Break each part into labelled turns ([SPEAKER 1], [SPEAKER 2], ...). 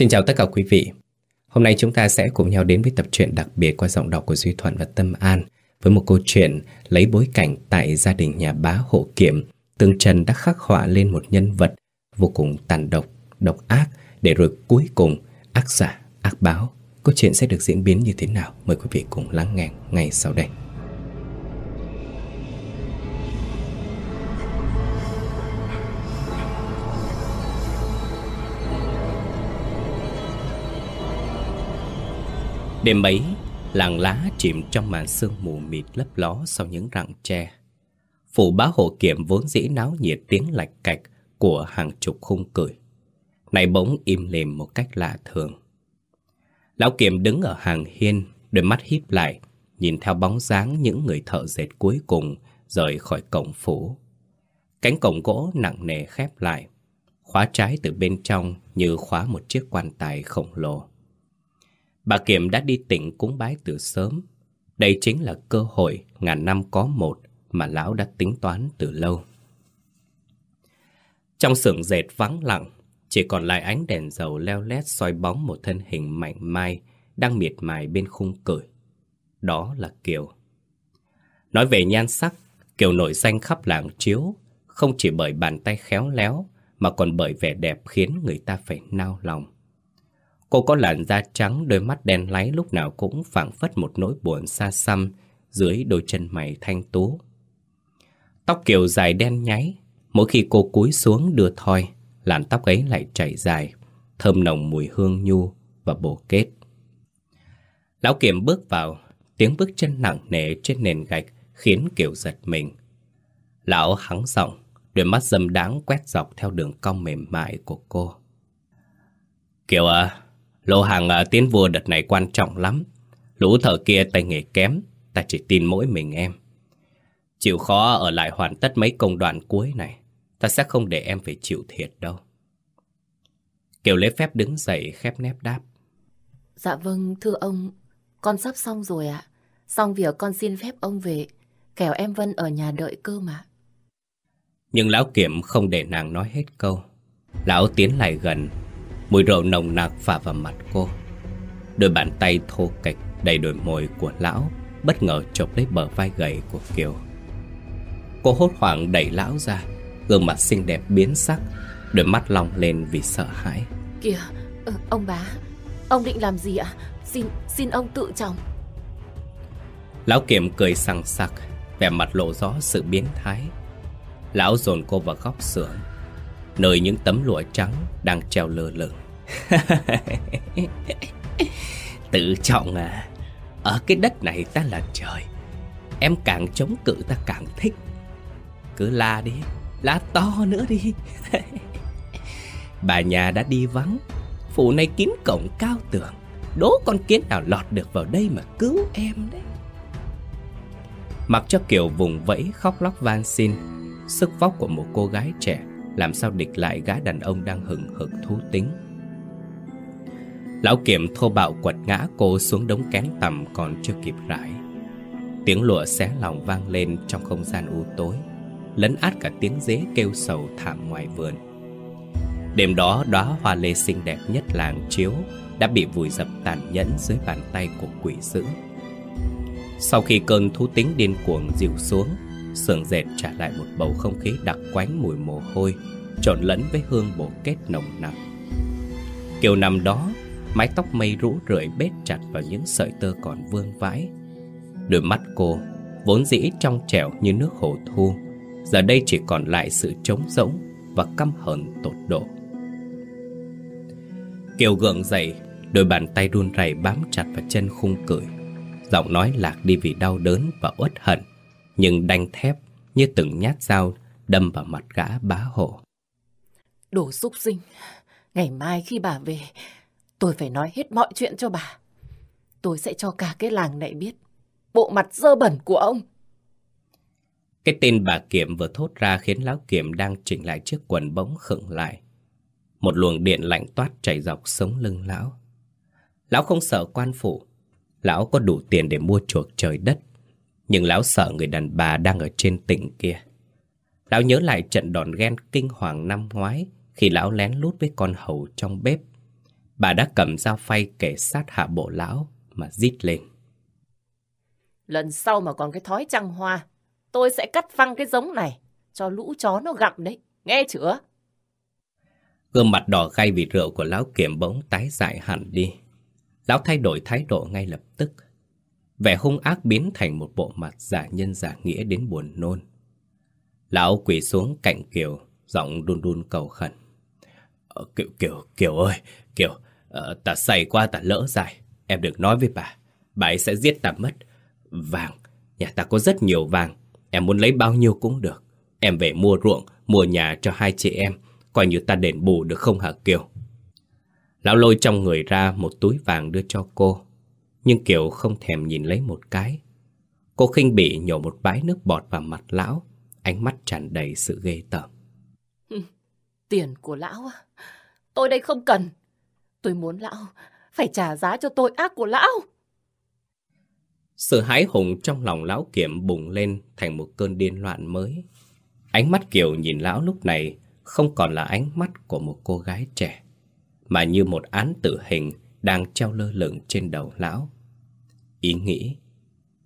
[SPEAKER 1] Xin chào tất cả quý vị. Hôm nay chúng ta sẽ cùng nhau đến với tập truyện đặc biệt qua giọng đọc của Duy Thuận và Tâm An với một câu chuyện lấy bối cảnh tại gia đình nhà bá hộ kiệm. Tương Trần đã khắc họa lên một nhân vật vô cùng tàn độc, độc ác để rồi cuối cùng ác giả, ác báo. Câu chuyện sẽ được diễn biến như thế nào? Mời quý vị cùng lắng nghe ngay sau đây. Đêm ấy, làng lá chìm trong màn sương mù mịt lấp ló sau những rặng tre. Phủ bá hộ kiểm vốn dĩ náo nhiệt tiếng lạch cạch của hàng chục khung cười. Này bỗng im lìm một cách lạ thường. Lão kiểm đứng ở hàng hiên, đôi mắt híp lại, nhìn theo bóng dáng những người thợ dệt cuối cùng rời khỏi cổng phủ. Cánh cổng gỗ nặng nề khép lại, khóa trái từ bên trong như khóa một chiếc quan tài khổng lồ. Bà Kiểm đã đi tỉnh cúng bái từ sớm. Đây chính là cơ hội ngàn năm có một mà lão đã tính toán từ lâu. Trong xưởng dệt vắng lặng, chỉ còn lại ánh đèn dầu leo lét soi bóng một thân hình mạnh mai đang miệt mài bên khung cởi. Đó là Kiều. Nói về nhan sắc, Kiều nổi danh khắp làng chiếu, không chỉ bởi bàn tay khéo léo mà còn bởi vẻ đẹp khiến người ta phải nao lòng. Cô có làn da trắng, đôi mắt đen láy lúc nào cũng phảng phất một nỗi buồn xa xăm dưới đôi chân mày thanh tú. Tóc kiểu dài đen nháy, mỗi khi cô cúi xuống đưa thoi, làn tóc ấy lại chảy dài, thơm nồng mùi hương nhu và bồ kết. Lão Kiểm bước vào, tiếng bước chân nặng nề trên nền gạch khiến Kiều giật mình. Lão hắng giọng, đôi mắt dâm đáng quét dọc theo đường cong mềm mại của cô. Kiều à, Lô hàng à, tiến vua đợt này quan trọng lắm. Lũ thợ kia tay nghề kém, ta chỉ tin mỗi mình em. Chịu khó ở lại hoàn tất mấy công đoạn cuối này, ta sẽ không để em phải chịu thiệt đâu. Kiều lấy phép đứng dậy khép nép đáp.
[SPEAKER 2] Dạ vâng, thưa ông, con sắp xong rồi ạ. Xong việc con xin phép ông về, kẻo em Vân ở nhà đợi cơ mà.
[SPEAKER 1] Nhưng lão kiểm không để nàng nói hết câu. Lão tiến lại gần, Mùi rượu nồng nặc phả vào mặt cô. Đôi bàn tay thô kệch đầy đôi môi của lão Bất ngờ chộp lấy bờ vai gầy của Kiều. Cô hốt hoảng đẩy lão ra Gương mặt xinh đẹp biến sắc Đôi mắt long lên vì sợ hãi.
[SPEAKER 2] Kìa, ừ, ông bá Ông định làm gì ạ? Xin, xin ông tự trọng.
[SPEAKER 1] Lão Kiểm cười sằng sặc Vẻ mặt lộ rõ sự biến thái. Lão dồn cô vào góc xưởng Nơi những tấm lụa trắng đang treo lơ lửng Tự trọng à. Ở cái đất này ta là trời. Em càng chống cự ta càng thích. Cứ la đi, La to nữa đi. Bà nhà đã đi vắng. Phủ này kín cổng cao tường. Đố con kiến nào lọt được vào đây mà cứu em đấy. Mặc cho Kiều vùng vẫy khóc lóc van xin, Sức vóc của một cô gái trẻ Làm sao địch lại gã đàn ông đang hừng hực thú tính. Lão kiểm thô bạo quật ngã cô xuống đống kén tầm còn chưa kịp rải. Tiếng lụa xé lòng vang lên trong không gian u tối, Lấn át cả tiếng dế kêu sầu thảm ngoài vườn. Đêm đó, đóa hoa lê xinh đẹp nhất làng chiếu Đã bị vùi dập tàn nhẫn dưới bàn tay của quỷ dữ. Sau khi cơn thú tính điên cuồng dịu xuống Sườn dệt trả lại một bầu không khí đặc quánh mùi mồ hôi, Trộn lẫn với hương bổ kết nồng nặc. Kiều nằm đó Mái tóc mây rũ rượi bết chặt vào những sợi tơ còn vương vãi. Đôi mắt cô, Vốn dĩ trong trẻo như nước hồ thu, Giờ đây chỉ còn lại sự trống rỗng Và căm hờn tột độ. Kiều gượng dậy, Đôi bàn tay run rẩy bám chặt vào chân khung cười Giọng nói lạc đi vì đau đớn và uất hận, Nhưng đanh thép như từng nhát dao Đâm vào mặt gã bá hộ.
[SPEAKER 2] Đồ xúc sinh, Ngày mai khi bà về Tôi phải nói hết mọi chuyện cho bà. Tôi sẽ cho cả cái làng này biết bộ mặt dơ bẩn của ông.
[SPEAKER 1] Cái tên bà Kiểm vừa thốt ra khiến Lão Kiểm đang chỉnh lại chiếc quần bỗng khựng lại. Một luồng điện lạnh toát chảy dọc sống lưng Lão. Lão không sợ quan phủ. Lão có đủ tiền để mua chuộc trời đất. Nhưng Lão sợ người đàn bà đang ở trên tỉnh kia. Lão nhớ lại trận đòn ghen kinh hoàng năm ngoái khi Lão lén lút với con hầu trong bếp Bà đã cầm dao phay kể sát hạ bộ lão mà rít lên.
[SPEAKER 2] Lần sau mà còn cái thói trăng hoa, tôi sẽ cắt phăng cái giống này, cho lũ chó nó gặm đấy, nghe chưa?
[SPEAKER 1] Gương mặt đỏ gay vì rượu của lão kiểm bỗng tái dại hẳn đi. Lão thay đổi thái độ ngay lập tức. Vẻ hung ác biến thành một bộ mặt giả nhân giả nghĩa đến buồn nôn. Lão quỳ xuống cạnh Kiều, giọng run run cầu khẩn. Ờ, Kiều, Kiều, Kiều ơi, Kiều, uh, ta say qua ta lỡ dài. Em đừng nói với bà, bà ấy sẽ giết ta mất. Vàng, nhà ta có rất nhiều vàng, em muốn lấy bao nhiêu cũng được. Em về mua ruộng, mua nhà cho hai chị em, coi như ta đền bù được không hả Kiều? Lão lôi trong người ra một túi vàng đưa cho cô. Nhưng Kiều không thèm nhìn lấy một cái. Cô khinh bỉ nhổ một bãi nước bọt vào mặt lão, ánh mắt tràn đầy sự ghê tởm.
[SPEAKER 2] Tiền của lão à? Tôi đây không cần. Tôi muốn lão phải trả giá cho tội ác của lão.
[SPEAKER 1] Sự hái hùng trong lòng lão kiểm bùng lên thành một cơn điên loạn mới. Ánh mắt Kiều nhìn lão lúc này không còn là ánh mắt của một cô gái trẻ, mà như một án tử hình đang treo lơ lửng trên đầu lão. Ý nghĩ,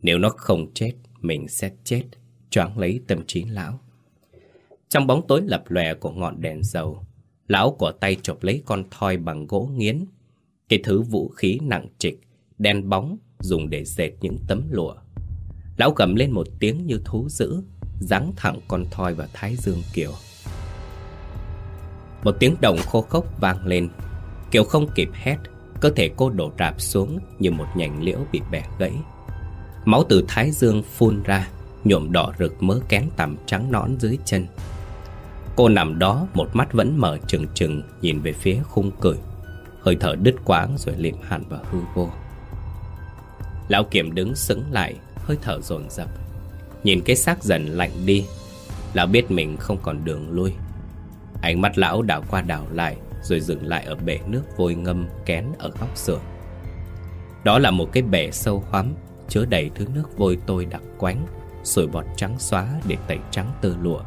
[SPEAKER 1] nếu nó không chết, mình sẽ chết, choáng lấy tâm trí lão. Trong bóng tối lập lòe của ngọn đèn dầu, lão của tay chộp lấy con thoi bằng gỗ nghiến, cái thứ vũ khí nặng trịch, đen bóng dùng để dệt những tấm lụa. Lão gầm lên một tiếng như thú dữ, giáng thẳng con thoi vào thái dương Kiều. Một tiếng động khô khốc vang lên, Kiều không kịp hét, cơ thể cô đổ rạp xuống như một nhành liễu bị bẻ gãy. Máu từ thái dương phun ra, nhuộm đỏ rực mớ kén tằm trắng nõn dưới chân. Cô nằm đó một mắt vẫn mở trừng trừng nhìn về phía khung cười. Hơi thở đứt quãng rồi liệm hẳn vào hư vô. Lão Kiểm đứng sững lại, hơi thở dồn dập. Nhìn cái xác dần lạnh đi, lão biết mình không còn đường lui. Ánh mắt lão đảo qua đảo lại rồi dừng lại ở bể nước vôi ngâm kén ở góc sườn. Đó là một cái bể sâu hoắm, chứa đầy thứ nước vôi tôi đặc quánh, sủi bọt trắng xóa để tẩy trắng tơ lụa.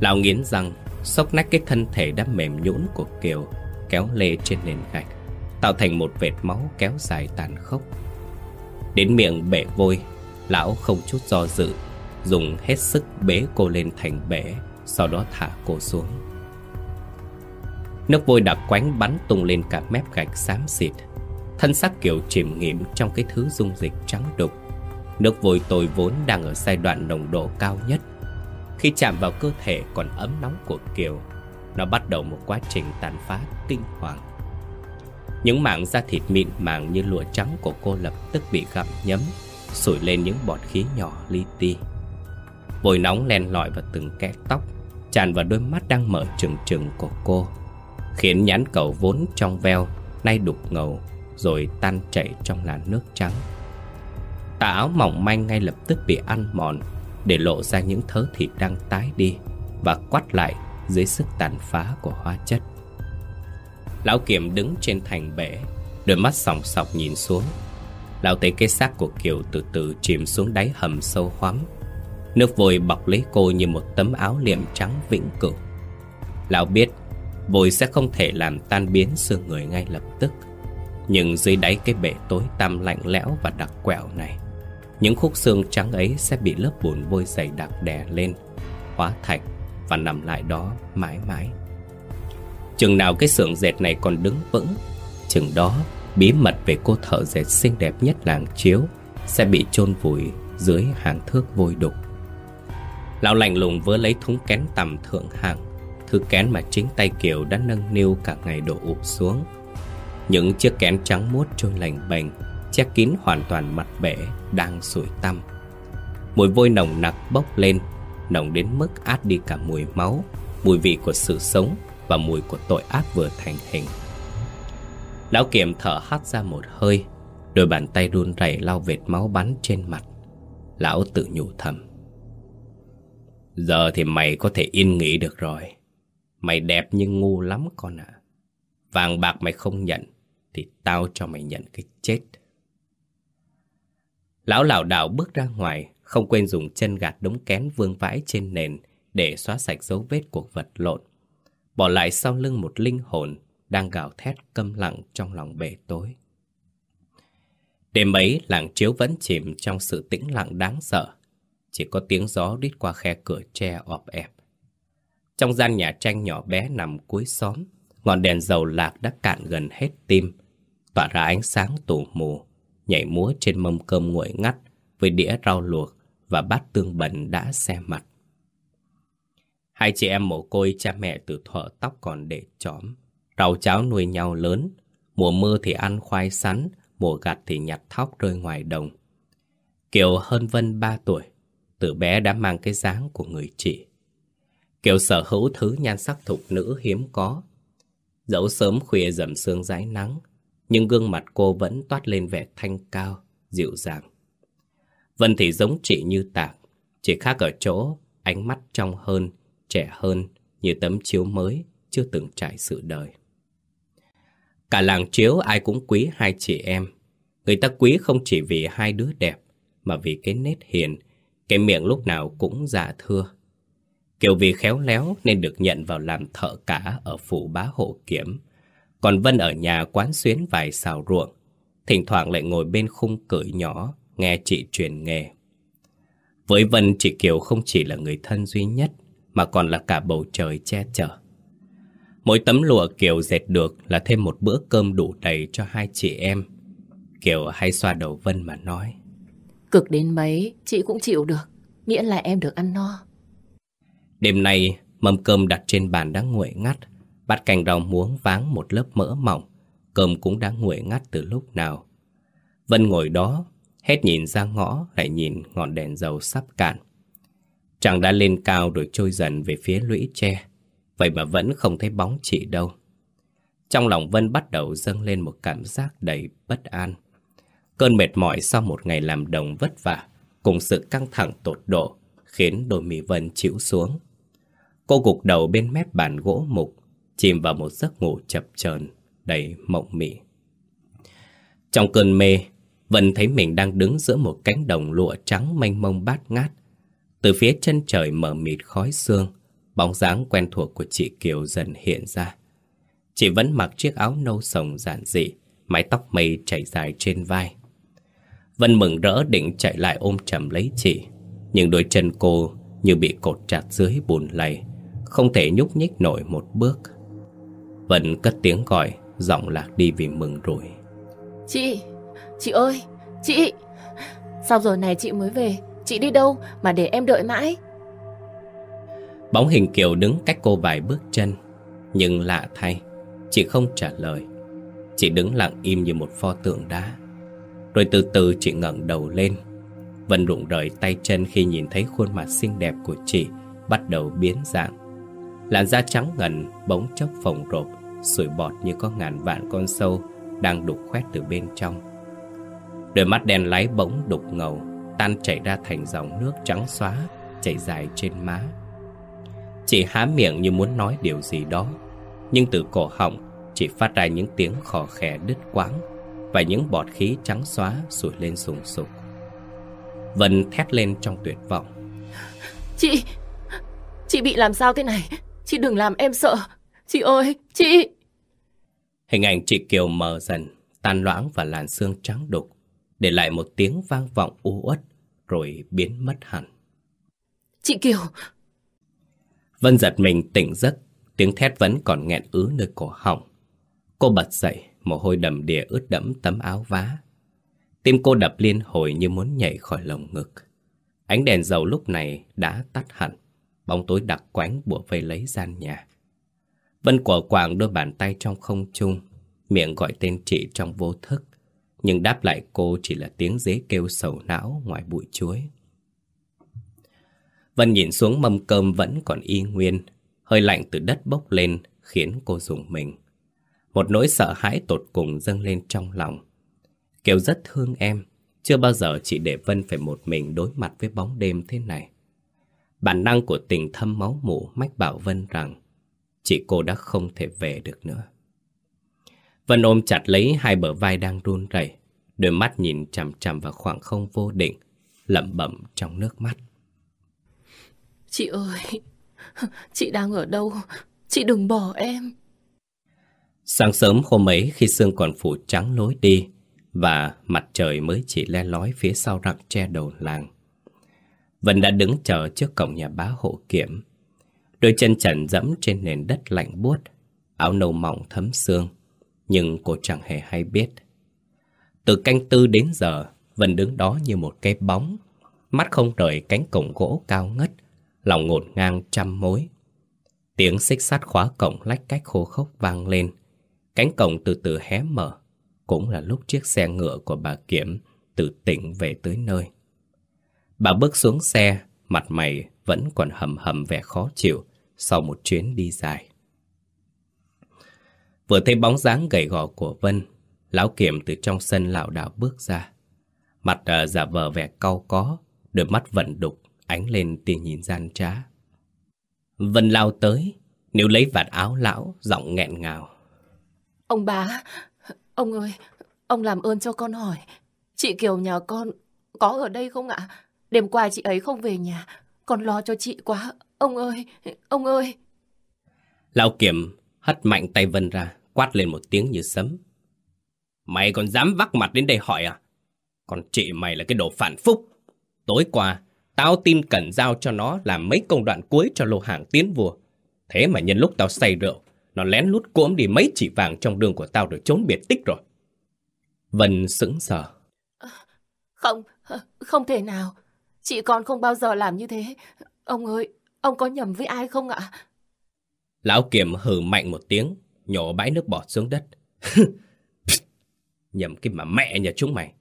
[SPEAKER 1] Lão nghiến răng, xốc nách cái thân thể đã mềm nhũn của Kiều, kéo lê trên nền gạch, tạo thành một vệt máu kéo dài tàn khốc. Đến miệng bể vôi, lão không chút do dự, dùng hết sức bế cô lên thành bể, sau đó thả cô xuống. Nước vôi đặc quánh bắn tung lên cả mép gạch xám xịt. Thân xác Kiều chìm nghiệm trong cái thứ dung dịch trắng đục. Nước vôi tồi vốn đang ở giai đoạn nồng độ cao nhất. Khi chạm vào cơ thể còn ấm nóng của Kiều, nó bắt đầu một quá trình tàn phá kinh hoàng. Những mảng da thịt mịn màng như lụa trắng của cô lập tức bị gặm nhấm, sủi lên những bọt khí nhỏ li ti. Vội nóng len lỏi vào từng kẽ tóc, tràn vào đôi mắt đang mở trừng trừng của cô, khiến nhãn cầu vốn trong veo nay đục ngầu rồi tan chảy trong làn nước trắng. Tà áo mỏng manh ngay lập tức bị ăn mòn để lộ ra những thớ thịt đang tái đi và quắt lại dưới sức tàn phá của hóa chất. Lão Kiểm đứng trên thành bể, đôi mắt sòng sọc nhìn xuống. Lão thấy cái xác của Kiều từ từ chìm xuống đáy hầm sâu hoắm. Nước vôi bọc lấy cô như một tấm áo liệm trắng vĩnh cửu. Lão biết vôi sẽ không thể làm tan biến xương người ngay lập tức. Nhưng dưới đáy cái bể tối tăm lạnh lẽo và đặc quẹo này, những khúc xương trắng ấy sẽ bị lớp bùn vôi dày đặc đè lên, hóa thạch và nằm lại đó mãi mãi. Chừng nào cái xưởng dệt này còn đứng vững Chừng đó bí mật về cô thợ dệt xinh đẹp nhất làng chiếu Sẽ bị chôn vùi dưới hàng thước vôi đục Lão lạnh lùng vớ lấy thúng kén tầm thượng hạng Thứ kén mà chính tay Kiều đã nâng niu cả ngày đổ ụp xuống Những chiếc kén trắng muốt trôi lành bềnh Che kín hoàn toàn mặt bể đang sủi tăm Mùi vôi nồng nặc bốc lên Nồng đến mức át đi cả mùi máu Mùi vị của sự sống và mùi của tội ác vừa thành hình. Lão Kiểm thở hắt ra một hơi, đôi bàn tay run rẩy lau vệt máu bắn trên mặt. Lão tự nhủ thầm. Giờ thì mày có thể yên nghỉ được rồi. Mày đẹp nhưng ngu lắm con ạ. À. Vàng bạc mày không nhận, thì tao cho mày nhận cái chết. Lão lảo đảo bước ra ngoài, không quên dùng chân gạt đống kén vương vãi trên nền để xóa sạch dấu vết cuộc vật lộn bỏ lại sau lưng một linh hồn đang gào thét câm lặng trong lòng bể tối. Đêm ấy, làng chiếu vẫn chìm trong sự tĩnh lặng đáng sợ. Chỉ có tiếng gió đít qua khe cửa tre ọp ẹp. Trong gian nhà tranh nhỏ bé nằm cuối xóm, ngọn đèn dầu lạc đã cạn gần hết tim, tỏa ra ánh sáng tù mù, nhảy múa trên mâm cơm nguội ngắt với đĩa rau luộc và bát tương bẩn đã xe mặt. Hai chị em mồ côi cha mẹ từ thuở tóc còn để chóm, rau cháo nuôi nhau lớn, mùa mưa thì ăn khoai sắn, mùa gặt thì nhặt thóc rơi ngoài đồng. Kiều hơn Vân ba tuổi, từ bé đã mang cái dáng của người chị. Kiều sở hữu thứ nhan sắc thục nữ hiếm có. Dẫu sớm khuya dầm sương rái nắng, nhưng gương mặt cô vẫn toát lên vẻ thanh cao, dịu dàng. Vân thì giống chị như tạc, chỉ khác ở chỗ ánh mắt trong hơn, trẻ hơn, như tấm chiếu mới, chưa từng trải sự đời. Cả làng chiếu ai cũng quý hai chị em. Người ta quý không chỉ vì hai đứa đẹp, mà vì cái nết hiền, cái miệng lúc nào cũng giả thưa. kiểu vì khéo léo nên được nhận vào làm thợ cả ở phủ bá hộ kiểm. Còn Vân ở nhà quán xuyến vài xào ruộng, thỉnh thoảng lại ngồi bên khung cởi nhỏ, nghe chị truyền nghề. Với Vân, chị Kiều không chỉ là người thân duy nhất, mà còn là cả bầu trời che chở. Mỗi tấm lụa Kiều dệt được là thêm một bữa cơm đủ đầy cho hai chị em. Kiều hay xoa đầu Vân mà nói.
[SPEAKER 2] Cực đến mấy, chị cũng chịu được, nghĩa là em được ăn no.
[SPEAKER 1] Đêm nay, mâm cơm đặt trên bàn đã nguội ngắt, bát canh rau muống váng một lớp mỡ mỏng, cơm cũng đã nguội ngắt từ lúc nào. Vân ngồi đó, hết nhìn ra ngõ lại nhìn ngọn đèn dầu sắp cạn. chàng đã lên cao rồi trôi dần về phía lũy tre, vậy mà vẫn không thấy bóng chị đâu. Trong lòng Vân bắt đầu dâng lên một cảm giác đầy bất an. Cơn mệt mỏi sau một ngày làm đồng vất vả, cùng sự căng thẳng tột độ, khiến đôi mì Vân chịu xuống. Cô gục đầu bên mép bàn gỗ mục, chìm vào một giấc ngủ chập chờn đầy mộng mị. Trong cơn mê, Vân thấy mình đang đứng giữa một cánh đồng lụa trắng mênh mông bát ngát. Từ phía chân trời mở mịt khói sương, bóng dáng quen thuộc của chị Kiều dần hiện ra. Chị vẫn mặc chiếc áo nâu sồng giản dị, mái tóc mây chảy dài trên vai. Vân mừng rỡ định chạy lại ôm chầm lấy chị, nhưng đôi chân cô như bị cột chặt dưới bùn lầy, không thể nhúc nhích nổi một bước. Vân cất tiếng gọi, giọng lạc đi vì mừng rủi.
[SPEAKER 2] Chị, chị ơi, chị, sao giờ này chị mới về? Chị đi đâu mà để em đợi mãi?
[SPEAKER 1] Bóng hình Kiều đứng cách cô vài bước chân, nhưng lạ thay, chị không trả lời. Chị đứng lặng im như một pho tượng đá. Rồi từ từ chị ngẩng đầu lên, Vân rụng rời tay chân khi nhìn thấy khuôn mặt xinh đẹp của chị bắt đầu biến dạng. Làn da trắng ngần bỗng chốc phồng rộp, sủi bọt như có ngàn vạn con sâu đang đục khoét từ bên trong. Đôi mắt đen láy bỗng đục ngầu, tan chảy ra thành dòng nước trắng xóa, chảy dài trên má. Chị há miệng như muốn nói điều gì đó, nhưng từ cổ họng chỉ phát ra những tiếng khò khè đứt quãng và những bọt khí trắng xóa sủi lên sùng sục. Vân thét lên trong tuyệt vọng.
[SPEAKER 2] Chị, chị bị làm sao thế này? Chị đừng làm em sợ. Chị ơi, chị...
[SPEAKER 1] Hình ảnh chị Kiều mờ dần, tan loãng và làn xương trắng đục, để lại một tiếng vang vọng u uất, rồi biến mất hẳn.
[SPEAKER 2] Chị Kiều!
[SPEAKER 1] Vân giật mình tỉnh giấc, tiếng thét vẫn còn nghẹn ứ nơi cổ họng. Cô bật dậy, mồ hôi đầm đìa ướt đẫm tấm áo vá. Tim cô đập liên hồi như muốn nhảy khỏi lồng ngực. Ánh đèn dầu lúc này đã tắt hẳn, bóng tối đặc quánh bủa vây lấy gian nhà. Vân quả quảng đôi bàn tay trong không trung, miệng gọi tên chị trong vô thức, nhưng đáp lại cô chỉ là tiếng dế kêu sầu não ngoài bụi chuối. Vân nhìn xuống mâm cơm vẫn còn y nguyên, hơi lạnh từ đất bốc lên khiến cô rùng mình. Một nỗi sợ hãi tột cùng dâng lên trong lòng. Kiều rất thương em, chưa bao giờ chị để Vân phải một mình đối mặt với bóng đêm thế này. Bản năng của tình thâm máu mủ mách bảo Vân rằng chị cô đã không thể về được nữa. Vân ôm chặt lấy hai bờ vai đang run rẩy, đôi mắt nhìn chằm chằm vào khoảng không vô định, lẩm bẩm trong nước mắt.
[SPEAKER 2] Chị ơi, chị đang ở đâu? Chị đừng bỏ em.
[SPEAKER 1] Sáng sớm hôm ấy khi sương còn phủ trắng lối đi và mặt trời mới chỉ le lói phía sau rặng tre đầu làng. Vân đã đứng chờ trước cổng nhà bá hộ kiểm. Đôi chân trần dẫm trên nền đất lạnh buốt, áo nâu mỏng thấm xương, nhưng cô chẳng hề hay biết. Từ canh tư đến giờ, Vân đứng đó như một cái bóng, mắt không rời cánh cổng gỗ cao ngất, lòng ngổn ngang trăm mối. Tiếng xích sắt khóa cổng lách cách khô khốc vang lên, cánh cổng từ từ hé mở, cũng là lúc chiếc xe ngựa của bà Kiểm từ tỉnh về tới nơi. Bà bước xuống xe, mặt mày vẫn còn hầm hầm vẻ khó chịu sau một chuyến đi dài. Vừa thấy bóng dáng gầy gò của Vân, lão Kiểm từ trong sân lão đảo bước ra. Mặt uh, giả vờ vẻ cau có, đôi mắt vận đục, ánh lên tia nhìn gian trá. Vân lao tới, nếu lấy vạt áo lão, giọng nghẹn ngào.
[SPEAKER 2] Ông bà, ông ơi, ông làm ơn cho con hỏi, chị Kiều nhà con có ở đây không ạ? Đêm qua chị ấy không về nhà, con lo cho chị quá. Ông ơi, ông ơi.
[SPEAKER 1] Lão Kiểm hất mạnh tay Vân ra, quát lên một tiếng như sấm. Mày còn dám vắc mặt đến đây hỏi à? Còn chị mày là cái đồ phản phúc. Tối qua, tao tin Cẩn giao cho nó làm mấy công đoạn cuối cho lô hàng tiến vua. Thế mà nhân lúc tao say rượu, nó lén lút cuỗm đi mấy chỉ vàng trong đường của tao rồi trốn biệt tích rồi. Vân sững sờ.
[SPEAKER 2] Không, không thể nào. Chị con không bao giờ làm như thế. Ông ơi, ông có nhầm với ai không ạ?
[SPEAKER 1] Lão Kiểm hừ mạnh một tiếng, nhổ bãi nước bọt xuống đất. nhầm cái mà mẹ nhà chúng mày.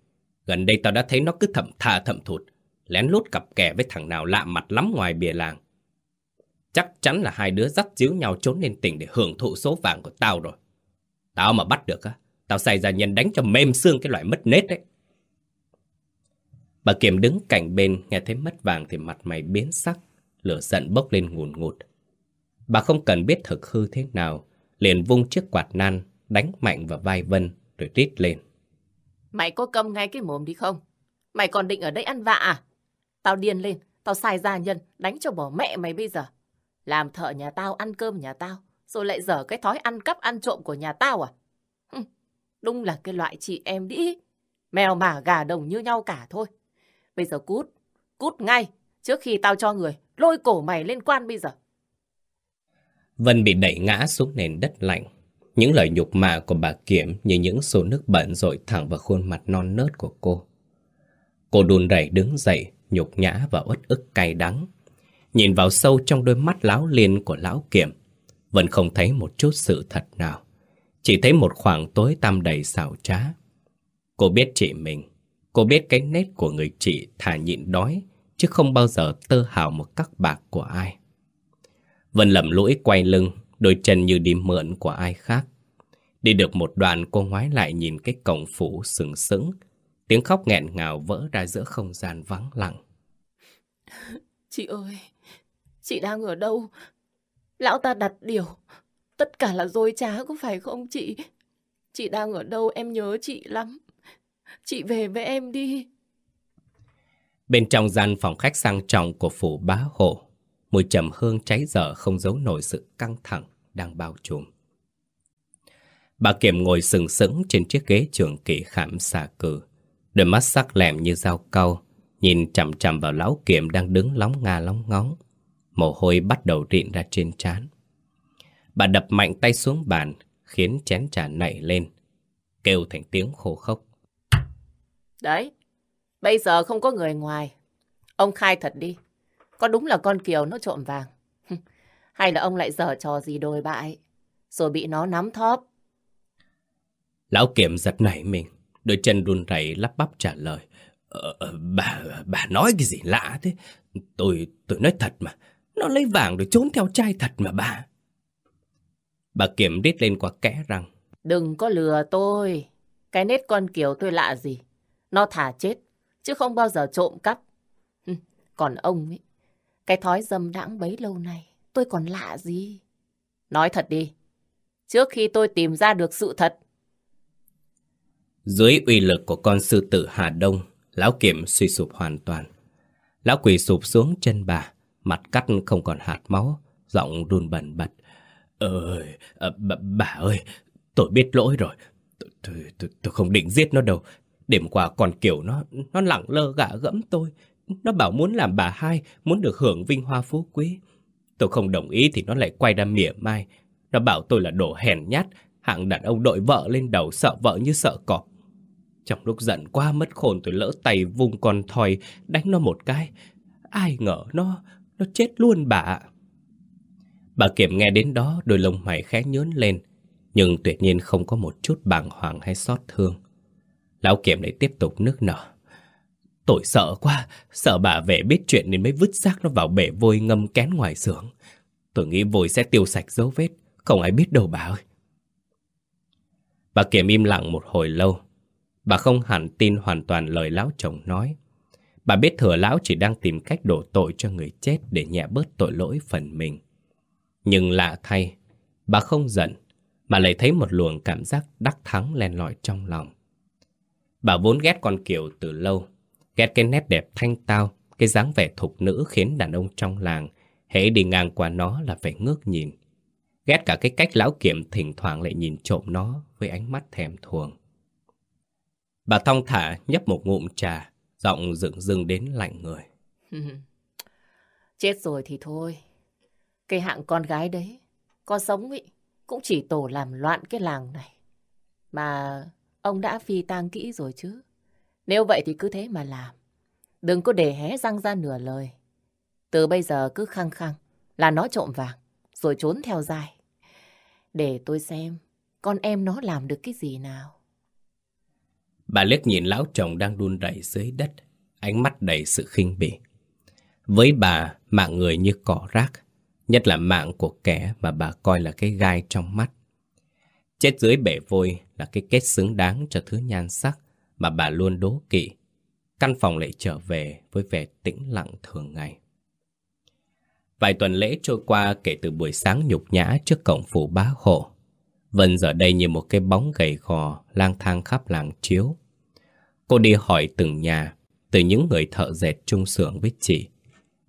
[SPEAKER 1] Gần đây tao đã thấy nó cứ thầm thà thầm thụt, lén lút cặp kè với thằng nào lạ mặt lắm ngoài bìa làng. Chắc chắn là hai đứa dắt díu nhau trốn lên tỉnh để hưởng thụ số vàng của tao rồi. Tao mà bắt được á, tao xài ra nhân đánh cho mềm xương cái loại mất nết đấy. Bà Kiểm đứng cạnh bên nghe thấy mất vàng thì mặt mày biến sắc, lửa giận bốc lên ngùn ngụt. Bà không cần biết thực hư thế nào, liền vung chiếc quạt nan, đánh mạnh vào vai Vân rồi rít lên.
[SPEAKER 2] Mày có cầm ngay cái mồm đi không? Mày còn định ở đây ăn vạ à? Tao điên lên, tao sai gia nhân, đánh cho bỏ mẹ mày bây giờ. Làm thợ nhà tao ăn cơm nhà tao, rồi lại dở cái thói ăn cắp ăn trộm của nhà tao à? Đúng là cái loại chị em đi. Mèo mà gà đồng như nhau cả thôi. Bây giờ cút, cút ngay, trước khi tao cho người lôi cổ mày lên quan bây giờ.
[SPEAKER 1] Vân bị đẩy ngã xuống nền đất lạnh. Những lời nhục mạ của bà Kiểm như những số nước bẩn rội thẳng vào khuôn mặt non nớt của cô. Cô đùn đẩy đứng dậy, nhục nhã và uất ức cay đắng. Nhìn vào sâu trong đôi mắt láo liên của lão Kiểm, Vân không thấy một chút sự thật nào. Chỉ thấy một khoảng tối tăm đầy xảo trá. Cô biết chị mình, cô biết cái nét của người chị thả nhịn đói, chứ không bao giờ tơ hào một cắc bạc của ai. Vân lầm lũi quay lưng, đôi chân như đi mượn của ai khác. Đi được một đoạn cô ngoái lại nhìn cái cổng phủ sừng sững, tiếng khóc nghẹn ngào vỡ ra giữa không gian vắng lặng.
[SPEAKER 2] Chị ơi, chị đang ở đâu? Lão ta đặt điều, tất cả là dối trá có phải không chị? Chị đang ở đâu em nhớ chị lắm. Chị về với em đi.
[SPEAKER 1] Bên trong gian phòng khách sang trọng của phủ bá hộ, mùi trầm hương cháy dở không giấu nổi sự căng thẳng đang bao trùm. Bà Kiểm ngồi sừng sững trên chiếc ghế trường kỳ khảm xà cử, đôi mắt sắc lẹm như dao cau, nhìn chằm chằm vào lão Kiểm đang đứng lóng ngà lóng ngóng. Mồ hôi bắt đầu rịn ra trên trán. Bà đập mạnh tay xuống bàn, khiến chén trà nảy lên, kêu thành tiếng khô khốc.
[SPEAKER 2] Đấy, bây giờ không có người ngoài. Ông khai thật đi, có đúng là con Kiều nó trộm vàng? Hay là ông lại dở trò gì đồi bại, rồi bị nó nắm thóp?
[SPEAKER 1] Lão Kiểm giật nảy mình, đôi chân run rẩy lắp bắp trả lời. Ờ, ờ, bà, bà nói cái gì lạ thế? Tôi, tôi nói thật mà, nó lấy vàng rồi trốn theo trai thật mà bà. Bà Kiểm đít lên qua kẽ răng.
[SPEAKER 2] Đừng có lừa tôi. Cái nết con Kiều tôi lạ gì. Nó thả chết, chứ không bao giờ trộm cắp. Ừ, còn ông ấy, cái thói dâm đãng bấy lâu nay, tôi còn lạ gì? Nói thật đi, trước khi tôi tìm ra được sự thật.
[SPEAKER 1] Dưới uy lực của con sư tử Hà Đông, lão kiểm suy sụp hoàn toàn. Lão quỳ sụp xuống chân bà, mặt cắt không còn hạt máu, giọng run bẩn bật. Ơi, ờ, bà, bà ơi, Tôi biết lỗi rồi. Tôi, tôi, tôi, tôi không định giết nó đâu. Đêm qua còn kiểu nó nó lặng lơ gạ gẫm tôi. Nó bảo muốn làm bà hai, muốn được hưởng vinh hoa phú quý. Tôi không đồng ý thì nó lại quay ra mỉa mai. Nó bảo tôi là đồ hèn nhát, hạng đàn ông đội vợ lên đầu sợ vợ như sợ cọp. Trong lúc giận quá mất khôn tôi lỡ tay vung con thòi đánh nó một cái. Ai ngờ nó, nó chết luôn bà Bà Kiểm nghe đến đó đôi lông mày khẽ nhớn lên Nhưng tuyệt nhiên không có một chút bàng hoàng hay xót thương Lão Kiểm lại tiếp tục nước nở. Tôi sợ quá Sợ bà về biết chuyện nên mới vứt xác nó vào bể vôi ngâm kén ngoài xưởng. Tôi nghĩ vôi sẽ tiêu sạch dấu vết Không ai biết đâu bà ơi. Bà Kiểm im lặng một hồi lâu. Bà không hẳn tin hoàn toàn lời lão chồng nói. Bà biết thừa lão chỉ đang tìm cách đổ tội cho người chết để nhẹ bớt tội lỗi phần mình. Nhưng lạ thay, bà không giận, mà lại thấy một luồng cảm giác đắc thắng len lỏi trong lòng. Bà vốn ghét con Kiều từ lâu, ghét cái nét đẹp thanh tao, cái dáng vẻ thục nữ khiến đàn ông trong làng, hễ đi ngang qua nó là phải ngước nhìn. Ghét cả cái cách lão kiểm thỉnh thoảng lại nhìn trộm nó với ánh mắt thèm thuồng. Bà thong thả nhấp một ngụm trà, Giọng dựng dưng đến lạnh người.
[SPEAKER 2] Chết rồi thì thôi. Cái hạng con gái đấy, có sống ý, cũng chỉ tổ làm loạn cái làng này. Mà ông đã phi tang kỹ rồi chứ. Nếu vậy thì cứ thế mà làm. Đừng có để hé răng ra nửa lời. Từ bây giờ cứ khăng khăng là nó trộm vàng, rồi trốn theo dài. Để tôi xem con em nó làm được cái gì nào.
[SPEAKER 1] Bà liếc nhìn lão chồng đang đun đẩy dưới đất, ánh mắt đầy sự khinh bỉ. Với bà, mạng người như cỏ rác, nhất là mạng của kẻ mà bà coi là cái gai trong mắt. Chết dưới bể vôi là cái kết xứng đáng cho thứ nhan sắc mà bà luôn đố kỵ. Căn phòng lại trở về với vẻ tĩnh lặng thường ngày. Vài tuần lễ trôi qua kể từ buổi sáng nhục nhã trước cổng phủ bá hộ. Vân giờ đây như một cái bóng gầy gò lang thang khắp làng chiếu. Cô đi hỏi từng nhà, từ những người thợ dệt trung xưởng với chị,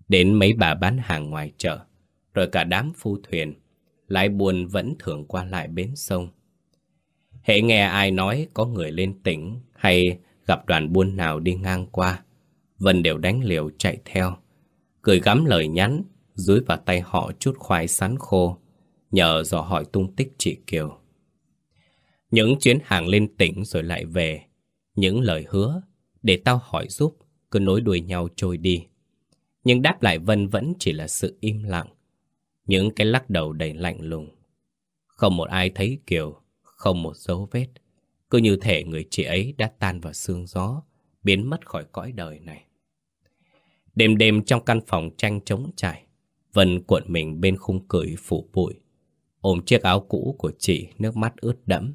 [SPEAKER 1] đến mấy bà bán hàng ngoài chợ, rồi cả đám phu thuyền, lái buôn vẫn thường qua lại bến sông. Hễ nghe ai nói có người lên tỉnh hay gặp đoàn buôn nào đi ngang qua, Vân đều đánh liều chạy theo, cười gắm lời nhắn, dưới vào tay họ chút khoai sắn khô, nhờ dò hỏi tung tích chị Kiều. Những chuyến hàng lên tỉnh rồi lại về, những lời hứa, để tao hỏi giúp, cứ nối đuôi nhau trôi đi. Nhưng đáp lại Vân vẫn chỉ là sự im lặng, những cái lắc đầu đầy lạnh lùng. Không một ai thấy Kiều, không một dấu vết, cứ như thể người chị ấy đã tan vào sương gió, biến mất khỏi cõi đời này. Đêm đêm trong căn phòng tranh trống trải, Vân cuộn mình bên khung cửi phủ bụi, ôm chiếc áo cũ của chị nước mắt ướt đẫm.